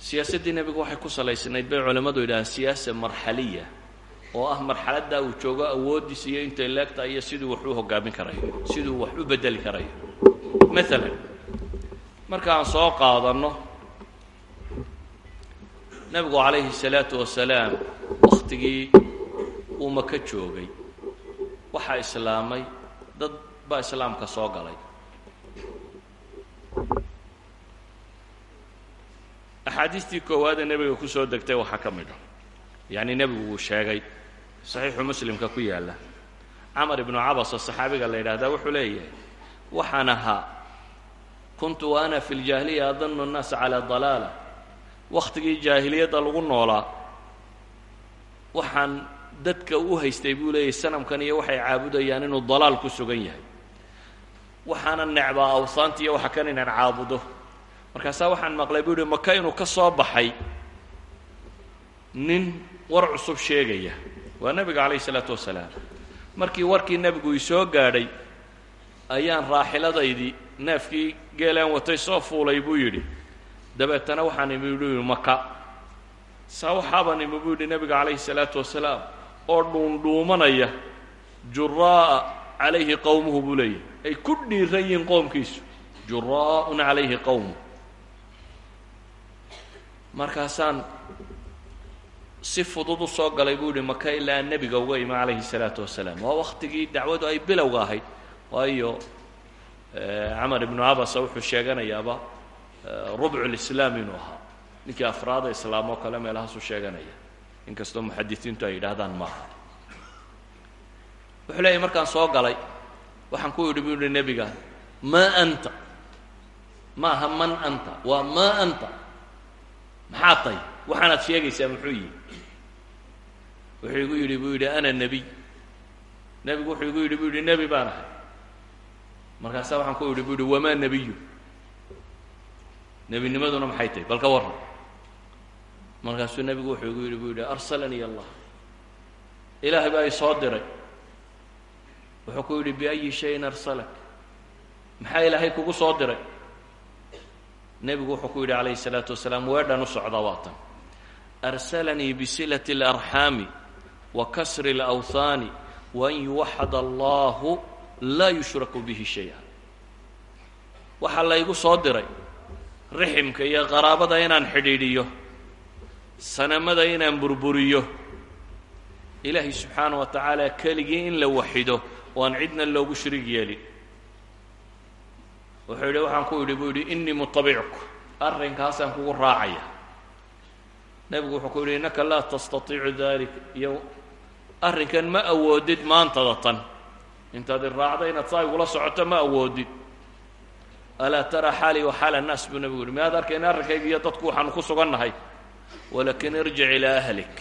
Siyaasaddii nebigu waxay ku salaysnayd bay culimmadu yidhahaan siyaasa marxaliya oo ah marxaladdaa uu joogo awooddiisa iyo intay leegtahay iyo siduu wax u hoggaamin karayo siduu wax u beddeli karayo. Maalan markaan soo qaadanno nebigu calayhi salaatu wasalaam wakhtigii uu maka joogay waxaa islaamay dad baa islaamka soo galay. Axaadiistii koowaadee nebiga ku soo degtay waxaa ka mid ah yacni nebigu uu sheegay saxiixu muslimka ku yaalla camar ibnu cabasa saxaabiga la yidhahdaa wuxuu leeyahay waxaan ahaa kuntu wa ana fi ljaahiliya adanu annaasa calaa dalaala wakhtigii jaahiliyadda lagu noolaa waxaan dadka u haystay buu leeyahy sanamkan iyo waxay caabudayaan inuu dalaal ku sugan yahay waxaana necbaa awhaanta iyo waxa kan inaan caabudo markaasaa waxaan maqlay buu yihi maka inuu ka soo baxay nin war cusub sheegaya waa nebiga calayhi isalaatu wasalaam markii warkii nebigu soo gaadhay ayaan raaxiladaydii neefkii geelaan watay soo fuulay buu yidhi dabeetana waxaan imi yidhi maka. Saa waxaabaan imi buu yidhi nebiga calayhi salaatu wasalaam oo dhuundhuumanaya juraa'a calayhi qowmuhu buu leeyahy ay ku dhiiran yihiin qoomkiisu juraa'un calayhi qowmuhu markaasaan si fudud u soo galay buu yihi maka ilaa nebiga uga imi calayhi salaatu wasalaam. Waa wakhtigii dacwadu ay bilowga ahayd waayo camar ibnu cabasa wuxuu sheeganayaaba rubculislaam inuu ahaa. Ninkii afraada islaam oo kale meelahaasuu sheeganaya. Inkastoo muxadisiintu ay yidhaahdaan maaha wuxuu leeyahy markaan soo galay waxaan ku yidhi buu yihi anta ma aha man anta waa maa anta. Maxaa tay waxaanaad sheegaysaa muxuu yihi wuxuu igu yidhi buu yidhi ana nebiy nebigu wuxuu igu yidhi buu yidhi nebi baan ahay markaasa waxaan ku idhi bu ihi wamaa nebiyu? Nebinimaduna maxay tahay? Bal ka warran. Markaasuu nebigu wuxuu igu yidhi buu yidhi arsalanii allah. Ilaahay baa i soo diray. Wuxuu ku yidhi biayi shayin arsalak. Maxaa ilaahay kugu soo diray? Nebigu wuxuu ku yidhi calayhi salaatu wasalaam weedhan u socda waatan arsalanii bisilati اlarxaami wa kasri اlawhaani waan yuwaxad allahu laa yushraku bihi shaya. Waxaa laygu soo diray riximka iyo qaraabada inaan xidhiidhiyo sanamada inaan burburiyo ilaahay subxaana wa tacaala keligii in la waxido oo aan cidna loogu shrig yeelin. Wuxuu yidhi waxaan ku yidhi buu yidhi innii mutabicku arrinkaasaan kugu raacaya. Nebigu wuxuu ku yidhi innaka laa tastatiicu dalik iyo arrinkan ma awoodid maantada tan intaad i raacda inaad saa igula socoto ma awoodid alaa tara xaali wa xaala annaas buu nebigu yidhi. Miyaad arkayna arrinkayga iyo dadku waxaanu ku sugannahay? Walakin irjic ilaa ahlik.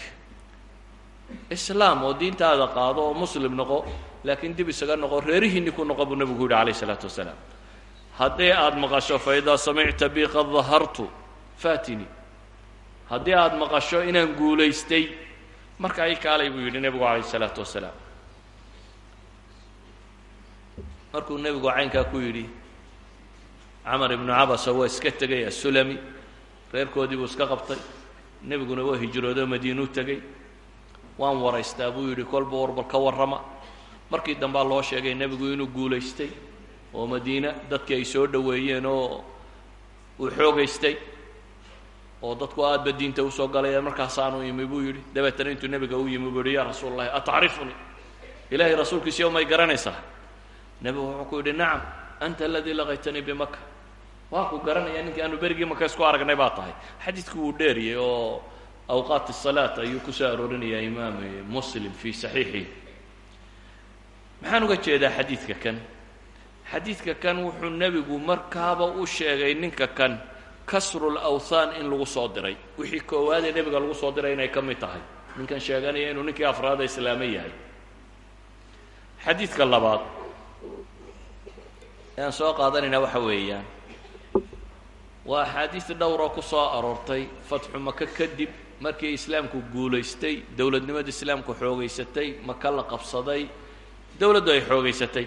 Islaam oo diintaada qaado oo muslim noqo laakiin dib isaga noqo reerihiinni ku noqo buu nebigu yidhi calayh isalaatu wasalaam. Haddii aada maqasho faidaa samicta bi qad dahartu faatini. Haddii aada maqasho inaan guulaystay marka i kaalay buu yidhi nebigu calayh isalaatu wasalaam markuu nebigu caynkaa ku yidhi camar ibnu cabasa waa iska tegay asulami reerkoodii buu iska qabtay. Nebiguna waa hijroodoo madiinuu tegey waan waraystaa buu yidhi kolba warbal ka warrama. Markii dambaa loo sheegay nebigu inuu guulaystay oo madiine dadkii ay soo dhoweeyeen oo uu xoogaystay oo dadku aadba diinta u soo galayeen markaasaanu imi buu yidhi. Dabeetana intuu nebiga u yimi buu yidhi yaa rasuul allahi atacrifunii ilaahay rasuulkiisiyo may garanaysaa nebigu wuxuu ku yidhi nacam anta aladii laqaytanii bimaka waa ku garanaya ninkii aanu berigii maka isku aragnay baa tahay. Xadiidku wuu dheeriyey oo awqaat الsalaat ayuu ku soo aroorinayaa imaam muslim fii saxiixihi. Maxaan uga jeedaa xadiidka kan? Xadiidka kan wuxuu nebigu markaaba u sheegay ninka kan kasru lawthaan in lagu soo diray. Wixii koowaadee nebiga lagu soo diray inay ka mid tahay. Ninkan sheeganaya inuu ninkii afraada islaame yahay. Xadiidka labaad aan soo qaadanayna waxa weeyaan. Waa axaadiis dhowra ku soo aroortay fatxu maka kadib markii islaamku guulaystay dowladnimada islaamku xoogaysatay maka la qabsaday dowladdu ay xoogaysatay.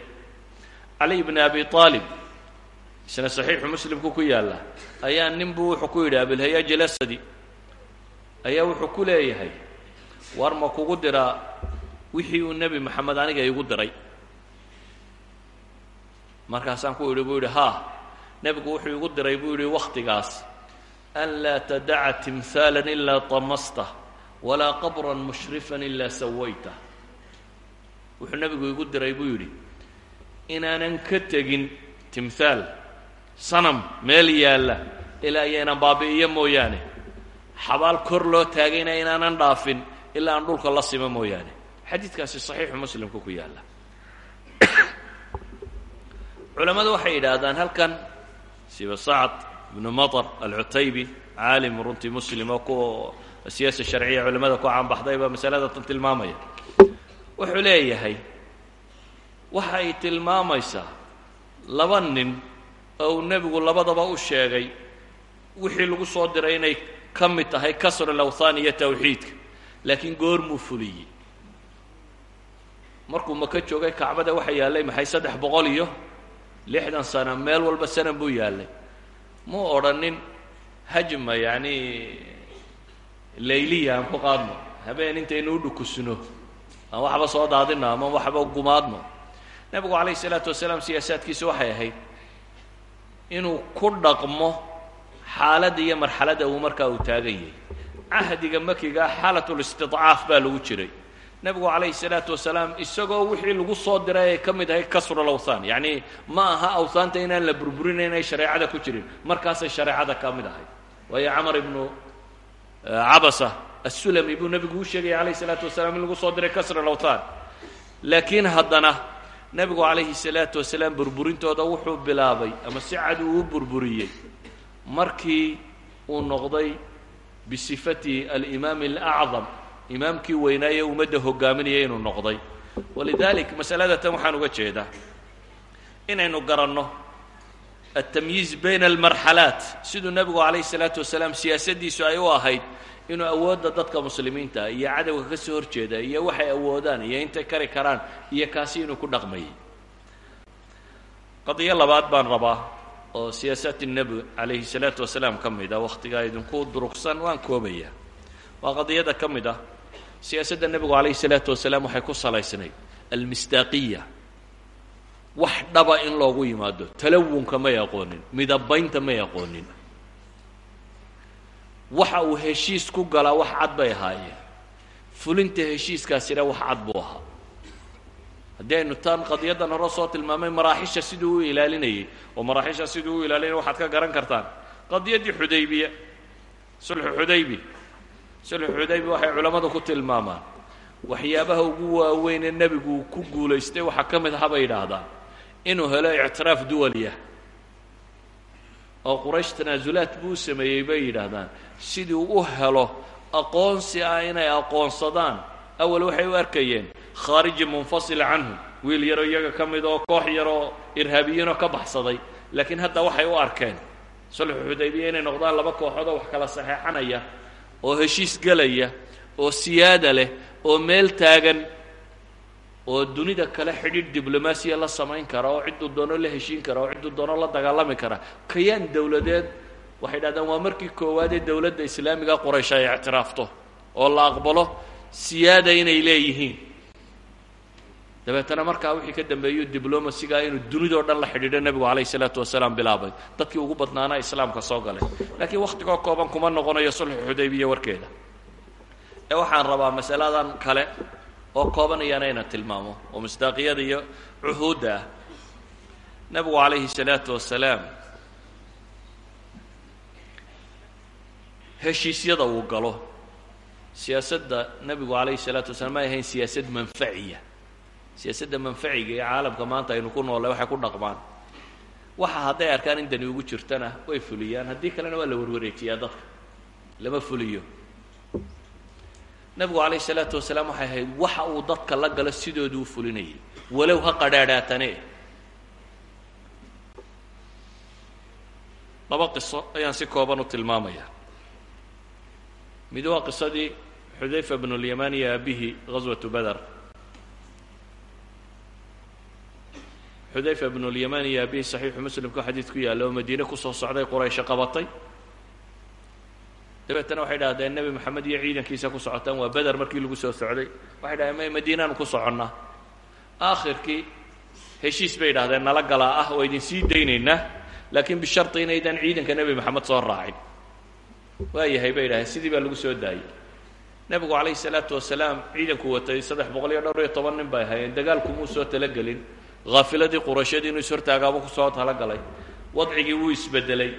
Cali bni abi aalib isna saxiixu muslimku ku yaalla ayaa nin buu wuxuu ku yidhi abilhayaaj alasadi ayaa wuxuu ku leeyahay war ma kugu diraa wixii uu nebi maxamed aniga igu diray markaasaan ku idhi buu yidhi haa nebigu wuxuu igu diray buu yidhi wakhtigaas. An laa tadaca timhaala ilaa tamastah walaa qabran mushrifan ilaa sawaytah wuxuu nebigu igu diray buu yidhi inaanan ka tegin timhaal sanam meel yaalla ilaa iyaynan baabi'iyo mooyaane. Xabaal kor loo taagayna inaanan dhaafin ilaa aan dhulka la simo mooyaane. Xadiidkaasi saxiixu muslimku ku yaalla culammadu waxay yidhaahdaan halkan siba sacd ibnu maطar alcutaybi caalim runtii muslim oo ku siyaasa sharciya culimmada ku caanbaxday baa masalada tan tilmaamaya. Wuxuu leeyahay waxa ay tilmaamaysaa laba nin oo uu labadaba u sheegay wixii lagu soo diray inay ka tahay kasr alawthaan iyo tawxiidka laakiin goormuu fuliyey. Markuu maka joogay kacbada waxa yaallay maxay saddex boqol iyo lixdan sano meel walba sanan buu yaallay muu odhanin hajma yacni layliya ku qaadno. Habeen intaynu u dhukusno. Aan waxba soo daadino ama waxba gumaadno. Nebigu calayh isalaatu wasalaam siyaasaadkiisu waxay ahayd inuu ku dhaqmo xaaladda iyo marxaladda uu markaa uu taagan yahay. Cahdiga makigaa xaalatulistidcaaf baa lagu jiray nebigu calayhi salaatu wasalaam isagoo wixii lagu soo diray ay ka mid ahay kasrul awthaan yacni ma aha awthaanta inaan la burburinayn ay shareecada ku jirin. Markaasay shareecada ka mid ahay. Waayo camar ibnu cabasa assulami buu nebigu u sheegaya calayhi salaatu wasalaam in lagu soo diray kasr alawthaan laakiin haddana nebigu calayhi salaatu wasalaam burburintooda wuxuu bilaabay ama si cad uu u burburiyey. Markii uu noqday bisifatihi alimaam alacdam imaamkii weynaaye ummadda hogaaminaya inuu noqday. Walidalik masalada tan waxaan uga jeedaa. Inaynu garanno altamyiiz bayna almarxalaat siduu nebigu calayhi salaatu wasalaam siyaasaddiisu ay u ahayd inuu awoodda dadka muslimiinta iyo cadowga ka soo horjeeda iyo waxay awoodaan iyo intay kari karaan iyo kaasi inuu ku dhaqmayay qadiyo labaad baan rabaa oo siyaasaati nebi calayhi salaatu wasalaam ka mid ah wakhtigaa idinku durugsan waan koobaya waa qadiyada ka mid ah siyaasadda nebigu calayhi salaatu wasalaam waxay ku salaysnayd almistaaqiya. Wax dhaba in loogu yimaado. Talawunka may aqoonin midabaynta may aqoonin waxa uu heshiis ku galaa wax cad bay ahaayeen. Fulinta heshiiskaasina wax cad buu ahaa. Haddii aynu taan qadiyaddan hore soo tilmaamay maraaxisha siduu u ilaalinayay. Oo maraaxisha siduu u ilaalinaya waxaad ka garan kartaan. Qadiyaddii xudaybiya sulxu xudaybi sulxu xudaybi waxay culammadu ku tilmaamaan waxyaabaha ugu waaweyn ee nebigu ku guulaystay waxaa ka mid aha bay yidhaahdaan inuu helo ictiraaf duwaliyah oo quraysh tanaasulaad buu sameeyey bay yidhaahdaan sidii u helo aqoonsi ah inay aqoonsadaan. Awal waxay u arkayeen khaariji munfasil canhu wiil yaroo iyaga ka mid oo koox yaroo irhaabiyiinoo ka baxsaday. Laakiin hadda waxay u arkeen sulxu xudaybiya inay noqdaan laba kooxood oo wax kala saxeexanaya oo heshiis gelaya oo siyaada leh oo meel taagan oo dunida kale xidhiidh diblomaasiya la samayn kara oo cidduu doono la heshiin kara oo cidduu doono la dagaalami kara. Kayaan dowladeed waxay dhahdaan waa markii koowaad ee dowladda islaamiga qoraysh ay ictiraafto oo la aqbalo siyaada inay leeyihiin dabeetana markaa wixii ka dambeeyu diblomasigaa inuu dunidao dhan la xidhiidho nebigu calayhi salaatu wasalaam bilaabay. Dadkii ugu badnaana islaamka soo galay. Laakiin wakhtigoo kooban kuma noqonayo sulxu xudaybiya warkeeda. Ee waxaan rabaa masaladan kale oo kooban iyana ina tilmaamo oo misdaaqiyada iyo cuhuudda ah. Nebigu calayhi salaatu wasalaam heshiisyada uu galo. Siyaasadda nebigu calayhi salaatu wasalaam may ahayn siyaasad manfaciya siyaasadda manfaciga ee caalamka maanta aynu ku noolle waxay ku dhaqmaan. Waxa hadday arkaan in dani ugu jirtana way fuliyaan. Haddii kalena waa la warwareejiyaa dadka lama fuliyo. Nebigu calayhi salaatu wasalaam waxay ahayd waxa uu dadka la galo sidoodu u fulinayay. Walow ha qadhaadhaatane. Laba qiso ayaan si kooban u tilmaamaya. Mid waa qisadii xudayfa bnulyamaan iyo aabihii gaswatu beder xudayfa bnulyamaan iyo aabihii saxiixu muslimku xadiid ku yaalla oo madiine ku soo socday quraysho qabatay. Dabeetana waxay dhahdeen nebi moxamed iyo ciidankiisa ku socotaan waa beder markii lagu soo socday. Waxay dhahdeen may madiinaanu ku soconnaa aakhirkii heshiis bay idhahdeen nala galaa ah waa idin sii daynaynaa laakiin bisharti inaydan ciidanka nebi moxamed soo raacin. Waayahay bay idhahdeen sidii baa lagu soo daayey. Nebigu calayhi salaatu wasalaam ciidanku watay saddex boqol iyo dhowr iyo toban nin bay ahaayeen dagaalkumuu soo talagelin haafiladii qurayshadii inuu ishortaagaaba ku soo talagalay. Wadcigii wuu isbedelay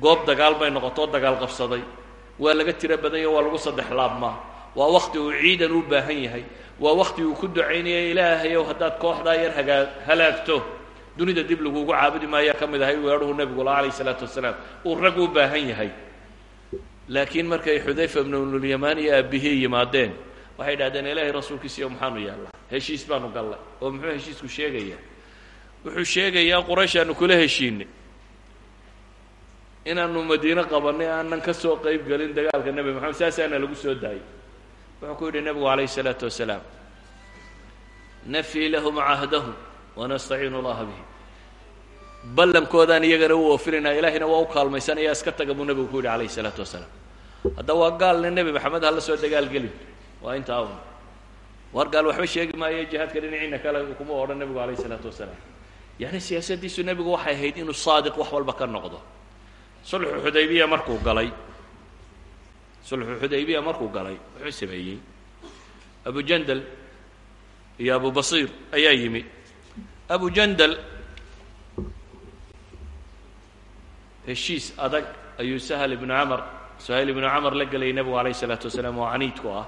goob dagaal bay noqotoo dagaal qabsaday. Waa laga tiro badanya waa lagu saddex laabmaa. Waa wakti uu ciidan u baahan yahay. Waa wakti uu ku ducaynaya ilaahayow haddaad kooxdaa yar hagaa halaagto. Dunida dib lagugu caabudi maayaa ka mid ahay weedhuhu nebigu la alayh isalaatu wasalaam. Uu rag u baahan yahay. Laakiin markay xudayfa bnulyamaan iyo aabihii yimaadeen waxay dhahdeen ilaahay rasuulkiisiiyo maxaanu yaallaa heshiis baanu gallay. Oo muxuu heshiisku sheegayaa wuxuu sheegayaa qurayshaanu kula heshiinay inaanu madiine qabannay aanan ka soo qayb gelin dagaalka nebi moxamed saasaana lagu soo daayay. Wuxuu ku yidhi nebigu calayhi isalaatu wasalaam nafii lahum cahdahum wanastaciinu llaha bihi. Ballankoodaan iyagana u oofinayna ilaahayna waa u kaalmaysanaya iska taga buu nebigu ku yidhi calayhi isalaatu wasalaam hadda waa gaalna nebi maxamed hala soo dagaalgelin waa intaa un war gaal waxba sheegi maayo jihaadka dhinaciina kale kuma odhan nebigu calayhi isalaatu wasalaam yani siyaasaddiisu nebigu waxay ahayd inuu saadiq wax walba ka noqdo. Sulxu xudaybiya markuu galay sulxu xudaybiya markuu galay wuxuu sameeyey. Abu jandal iyo abu basiir ayaa yimi. Abu jandal heshiis adag ayuu sahal ibnu camar sahayl ibnu camar la gelayay nebigu calayh isalaatu wasalaam oo caniidku ah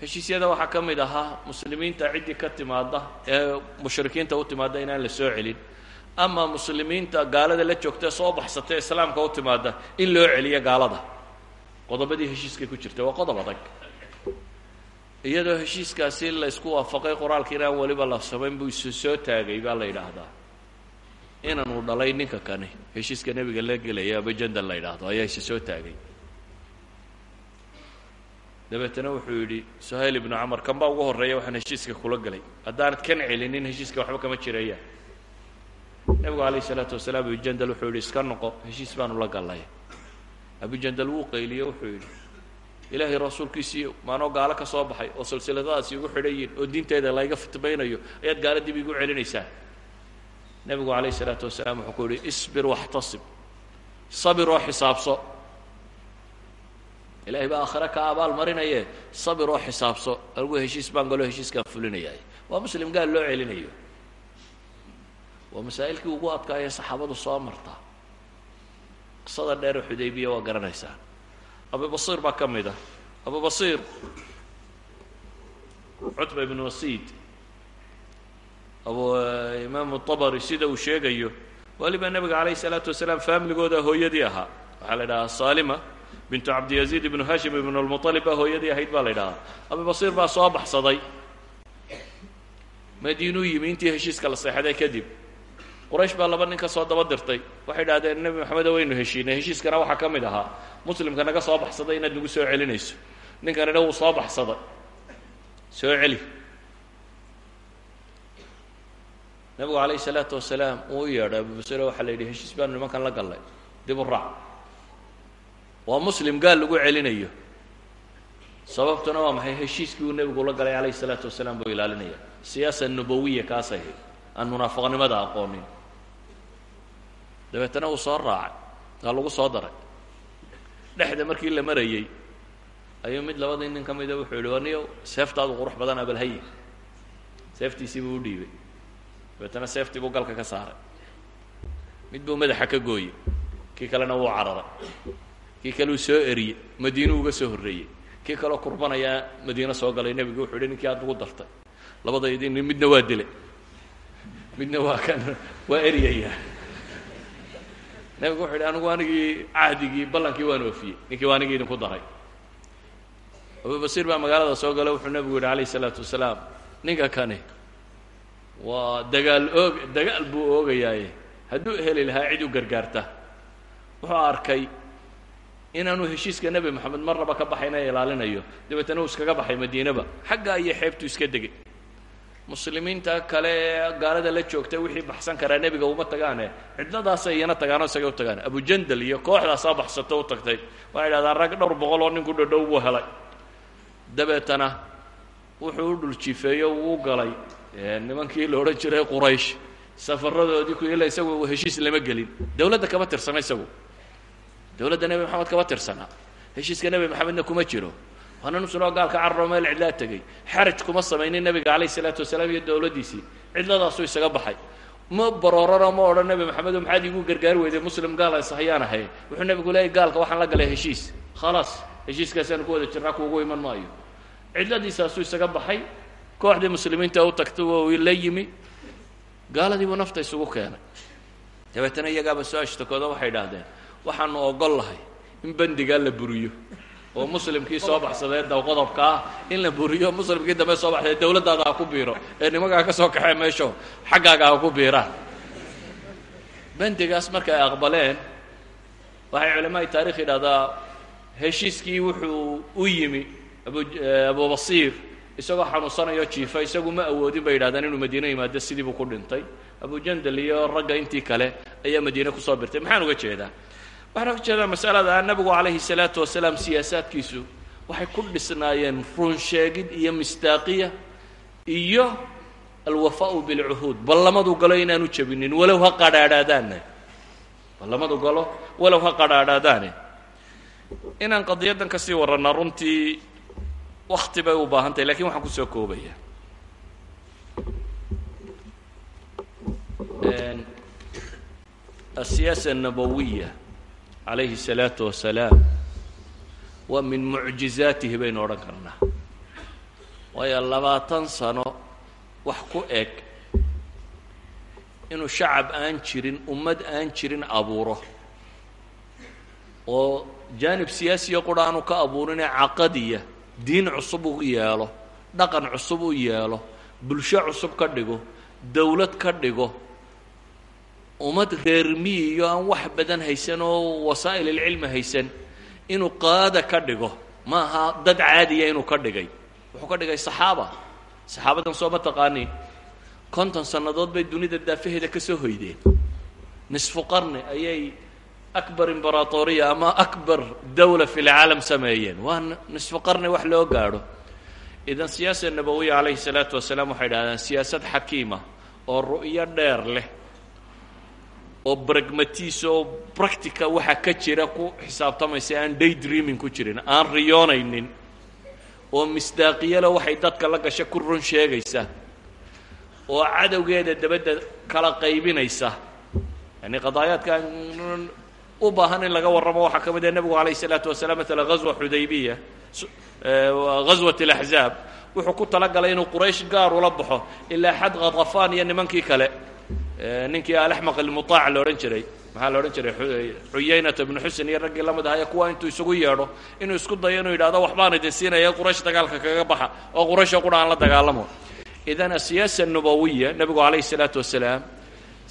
heshiisyada waxaa ka mid ahaa muslimiinta ciddii ka timaada ee mushrikiinta u timaada inaan la soo celin ama muslimiinta gaalada la joogtae soo baxsata ee islaamka u timaada in loo celiyo gaalada. Qodobadii heshiiskay ku jirta waa qodob adag. Iyadoo heshiiskaasi la ysku waafaqay qoraalka inaan weliba la samayn buu isu soo taagay baa la yidhaahdaa. Inaanu dhalay ninka kani heshiiska nebiga la gelaya abujandal la yidhaahdo ayaa isu soo taagay dabeetana wuxuu yidhi suhayl ibnu camar kan baa ugu horreeya waxaan heshiiska kula gelay haddaanad kan celinin heshiiska waxba kama jirayaan nebigu calayh isalaatu wasalaam abujandal wuxuu yidhi iska noqo heshiis baanu la gallay. Abujandal wuu qayliye wuxuu yidhi ilaahay rasuulkiisiiyo maanoo gaalo ka soo baxay oo silsiladahaasi igu xidhan yihiin oo diinteeda layga fitbaynayo ayaad gaalo dib igu celinaysaa nebigu calayh isalaatu wasalaam wuxuu ku yidhi isbir waxtasib sabir oo xisaabso ilahay baa aakhire ka abaal marinaye sabir oo xisaabso anigu heshiis baan galoo heshiiskaan fulinayahay waa muslim gaal loo celinayo. Waa masaa'ilkii ugu adkaaya saxaabadu soo marta. Qisada dheere xudaybiya waa garanaysaa. Abu basiir baa ka mid ah. Abu basiir cutba ibnu wasiid. Abu imaamu tabari sida uu sheegayo waliba nebiga calayh isalaatu wasalaam faamligooda hooyadii ahaa. Waxaa la idhahaa saalima bintu cabdiyaziid ibnu hashim ibnu lmualib baa hooyadii ahayd baa la idhahaa abu basiir baa soo baxsaday madiinuu yimi intii heshiiska la seexday kadib. Quraysh baa laba nin ka soo daba dirtay. Waxay idhahdeen nebi maxamedo waynu heshiinay. Heshiiskana waxaa ka mid ahaa. Muslimka naga soo baxsaday inaad nagu soo celinayso. Ninkanina wuu soo baxsaday. Soo celi. Nebigu calayhi salaatu wasalaam uu u yeedhay abu basiro waxaa la yidhi heshiis baanu nimankan la gallay. Dib u raac waa muslim gaal lagu celinayo. Sababtuna waa maxay? Heshiiskii uu nebigu la galay calayhi salaatu wasalaam buu ilaalinaya. Siyaasa nubawiya kaas ahayd aan munaafaqnimada aqoonin. Dabeetana uu soo raacay. Waa lagu soo daray. Dhexda markii la marayey ayuu mid labadii nin ka mida wuxuu yihi waniyo seeftaadu qurux badan abalhaye seeftiisii buu u dhiibay. Dabeetana seeftii buu galka ka saaray. Mid buu madaxa ka gooyey kii kalena wuu cararay kii kale uu soo eriyey madiinuu uga soo horreeyey. Kii kaleo kurbanayaa madiine soo galay nebigu wuxuu yihi ninkii aad ugu dartay. Labadaydii midna waa dilay. Midna waa kan waa eryayaa nebigu wuxu yidhi anigu anigii cahdigii ballankii waan oofiyey. Ninkii waa anigii idinku daray. Abu basiir baa magaalada soo galo wuxuu nebigu yidhi calayh isalaatu wasalaam ninka kani waa dagaal oog dagaal buu oogayaaye. Hadduu heli lahaa cid u gargaarta. Wuxuu arkay inaanu heshiiska nebi moxamed marnaba ka baxayna ilaalinayo. Dabeetana uu iskaga baxay madiinaba. Xaggaa iyo xeebtu iska degay. Muslimiinta kale gaalada la joogta wixii baxsan karaa nebiga uma tagaane. Cidladaasay iyana tagaanoo isaga u tagaan abujandal iyo kooxdaasaa baxsato u tagtay. Waxay idhahdaan rag dhowr boqol oo ninku dhodhow buu helay. Dabeetana wuxuu u dhuljiifeeyo wuu galay. Nimankii la jiray quraysh safaradoodii ku ila isagu heshiis lama gelin. Dawladda kama tirsana isagu dawladda nebi maxamed kama tirsana. Heshiiska nebi maxamedna kuma jiro. Waana nusunoo gaalka cararo meel cidlaa tegey. Xaraj kuma samaynin nebiga calayh isalaatu wasalaam iyo dawladdiisii cidladaasuu isaga baxay. Ma baroorano ma odhan nebi maxamedo maxaad iigu gargaari weyday muslim gaal is hayaan ahay wuxuu nebigu leeyay gaalka waxaan la galay heshiis. Khalaas heshiiskaasaanu ku wada jirnaa kuugu iman maayo. Cidladiisaasuu isaga baxay. Kooxdii muslimiinta u tagtay waa la yimi. Gaaladiibuu nafta isugu keenay. Dabeetana iyagaaba soo ashtakooda waxay idhaahdeen waxaanu ogol lahay in bandigaa la buriyo. Oo muslimkii soo baxsadee dawqodobka ah in la buriyo muslimkii dambe soo baxsadee dawladdaada ha ku biiro. Ee nimankaa ka soo kaxee meesho xaggaaga ha ku biiraan bandigaas marka ay aqbaleen waxay culamaai taarikh yidhahdaa heshiiskii wuxuu u yimi abu abubasiir isagoo xanuunsanayo jiifa isagu ma awoodin bay yidhahdaan inuu madiine yimaado sidii buu ku dhintay. Abujandal iyo ragga intii kale ayaa madiine ku soo birtay. Maxaan uga jeedaa waxaan uga jeedaa masalada nabigu calayhi salaatu wasalaam siyaasaadkiisu waxay ku dhisnaayeen run sheegid iyo mistaaqiya iyo alwafaau bilcuhuud. Ballamadu galo inaanu jebinin walow ha qadhaadhaadaane. Ballamadu galo walow ha qadhaadhaadaane. Inaan qadiyaddan ka sii warranaa runtii wakti bay u baahan tahay laakiin waxaan ku soo koobaya asiyaasa الnabawiya calayhi الsalaatu wasalaam waa min mucjizaatihi baynu odhan karnaa. Waayo labaatan sano wax ku eg inuu shacab aan jirin ummad aan jirin abuuro. Oo jaanib siyaasiya qura aanu ka abuurinee caqadiya diin cusub u yeelo dhaqan cusub u yeelo bulsho cusub ka dhigo dawlad ka dhigo ummad reer miyi iyo aan wax badan haysan oo wasaa'il ilcilmi haysan inuu qaada ka dhigo ma aha dad caadiya inuu ka dhigay. Wuxuu ka dhigay saxaaba. Saxaabadan soo ma taqaaniin konton sannadood bay dunida daafaheeda ka soo hoydeen. Nisfu qarni ayay akbar imbaratoriya ama akbar dawla fi lcaalam sameeyeen. Waa nisfu qarni wax loo gaadho. Idan siyaasa nabawiya calayhi salaatu wasalaam waxay idhahdaan siyaasad xakiima oo ru'yo dheer leh oo bragmatiis oo practica waxa ka jira ku xisaabtamaysa aan day dreaming ku jirin aan riyoonaynin oo misdaaqiyale waxay dadka la gasha ku run sheegaysa oo cadowgeeda dabadda kala qaybinaysa. Yani qadaayaadkan u baahan in laga warramo waxaa ka mid ah nebigu calayh isalaatu wasalaam matala ghazwa xudaybiya ghaswat alaxzaab wuxuu ku talagalay inuu quraysh gaar ula baxo ilaa xad khatafaan iyo nimankii kale ninkii alaxmaq almutaac la odhan jiray maxaa la odhan jiray? Xuyaynata bnu xusen iyo raggii la mid ahaya kuwa intuu isugu yeedho inuu isku dayo inuu yidhahdo waxbaan idin siinaya quraysh dagaalka kaga baxa oo quraysha qura aan la dagaalamo. Idan asiyaasa nabawiya nebigu calayhi isalaatu wasalaam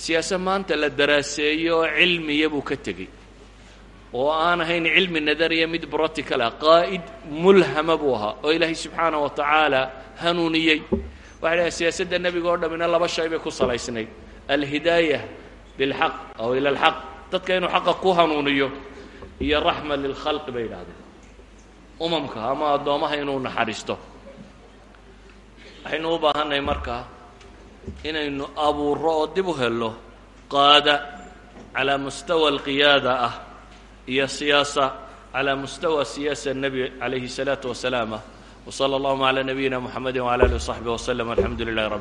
siyaase maanta la daraaseeyo cilmiya buu ka tegey. Oo aan ahayn cilmi nadariya mid bratical ah qaa'id mulhama buu ahaa oo ilaahay subxaana wa tacaala hanuuniyey. Waxay dhahay siyaasadda nebiga oo dhammina laba shay bay ku salaysnayd alhidaaya bilxaq aw ila alxaq dadka inuu xaqa ku hanuuniyo iyo raxma lilkhalqi bay yidhaahdeen. Umamka ama addoomaha inuu naxariisto. Waxaynu u baahannahay markaa inaynu abuurro oo dib u helno qaada calaa mustawa alqiyaada ah iyo siyaasa calaa mustawa siyaasa nebi calayhi salaatu wasalaam ah. Wsala allahuma calaa nabiyina mxamedi wala alih wsaxbi waslm alxamdu lilah rab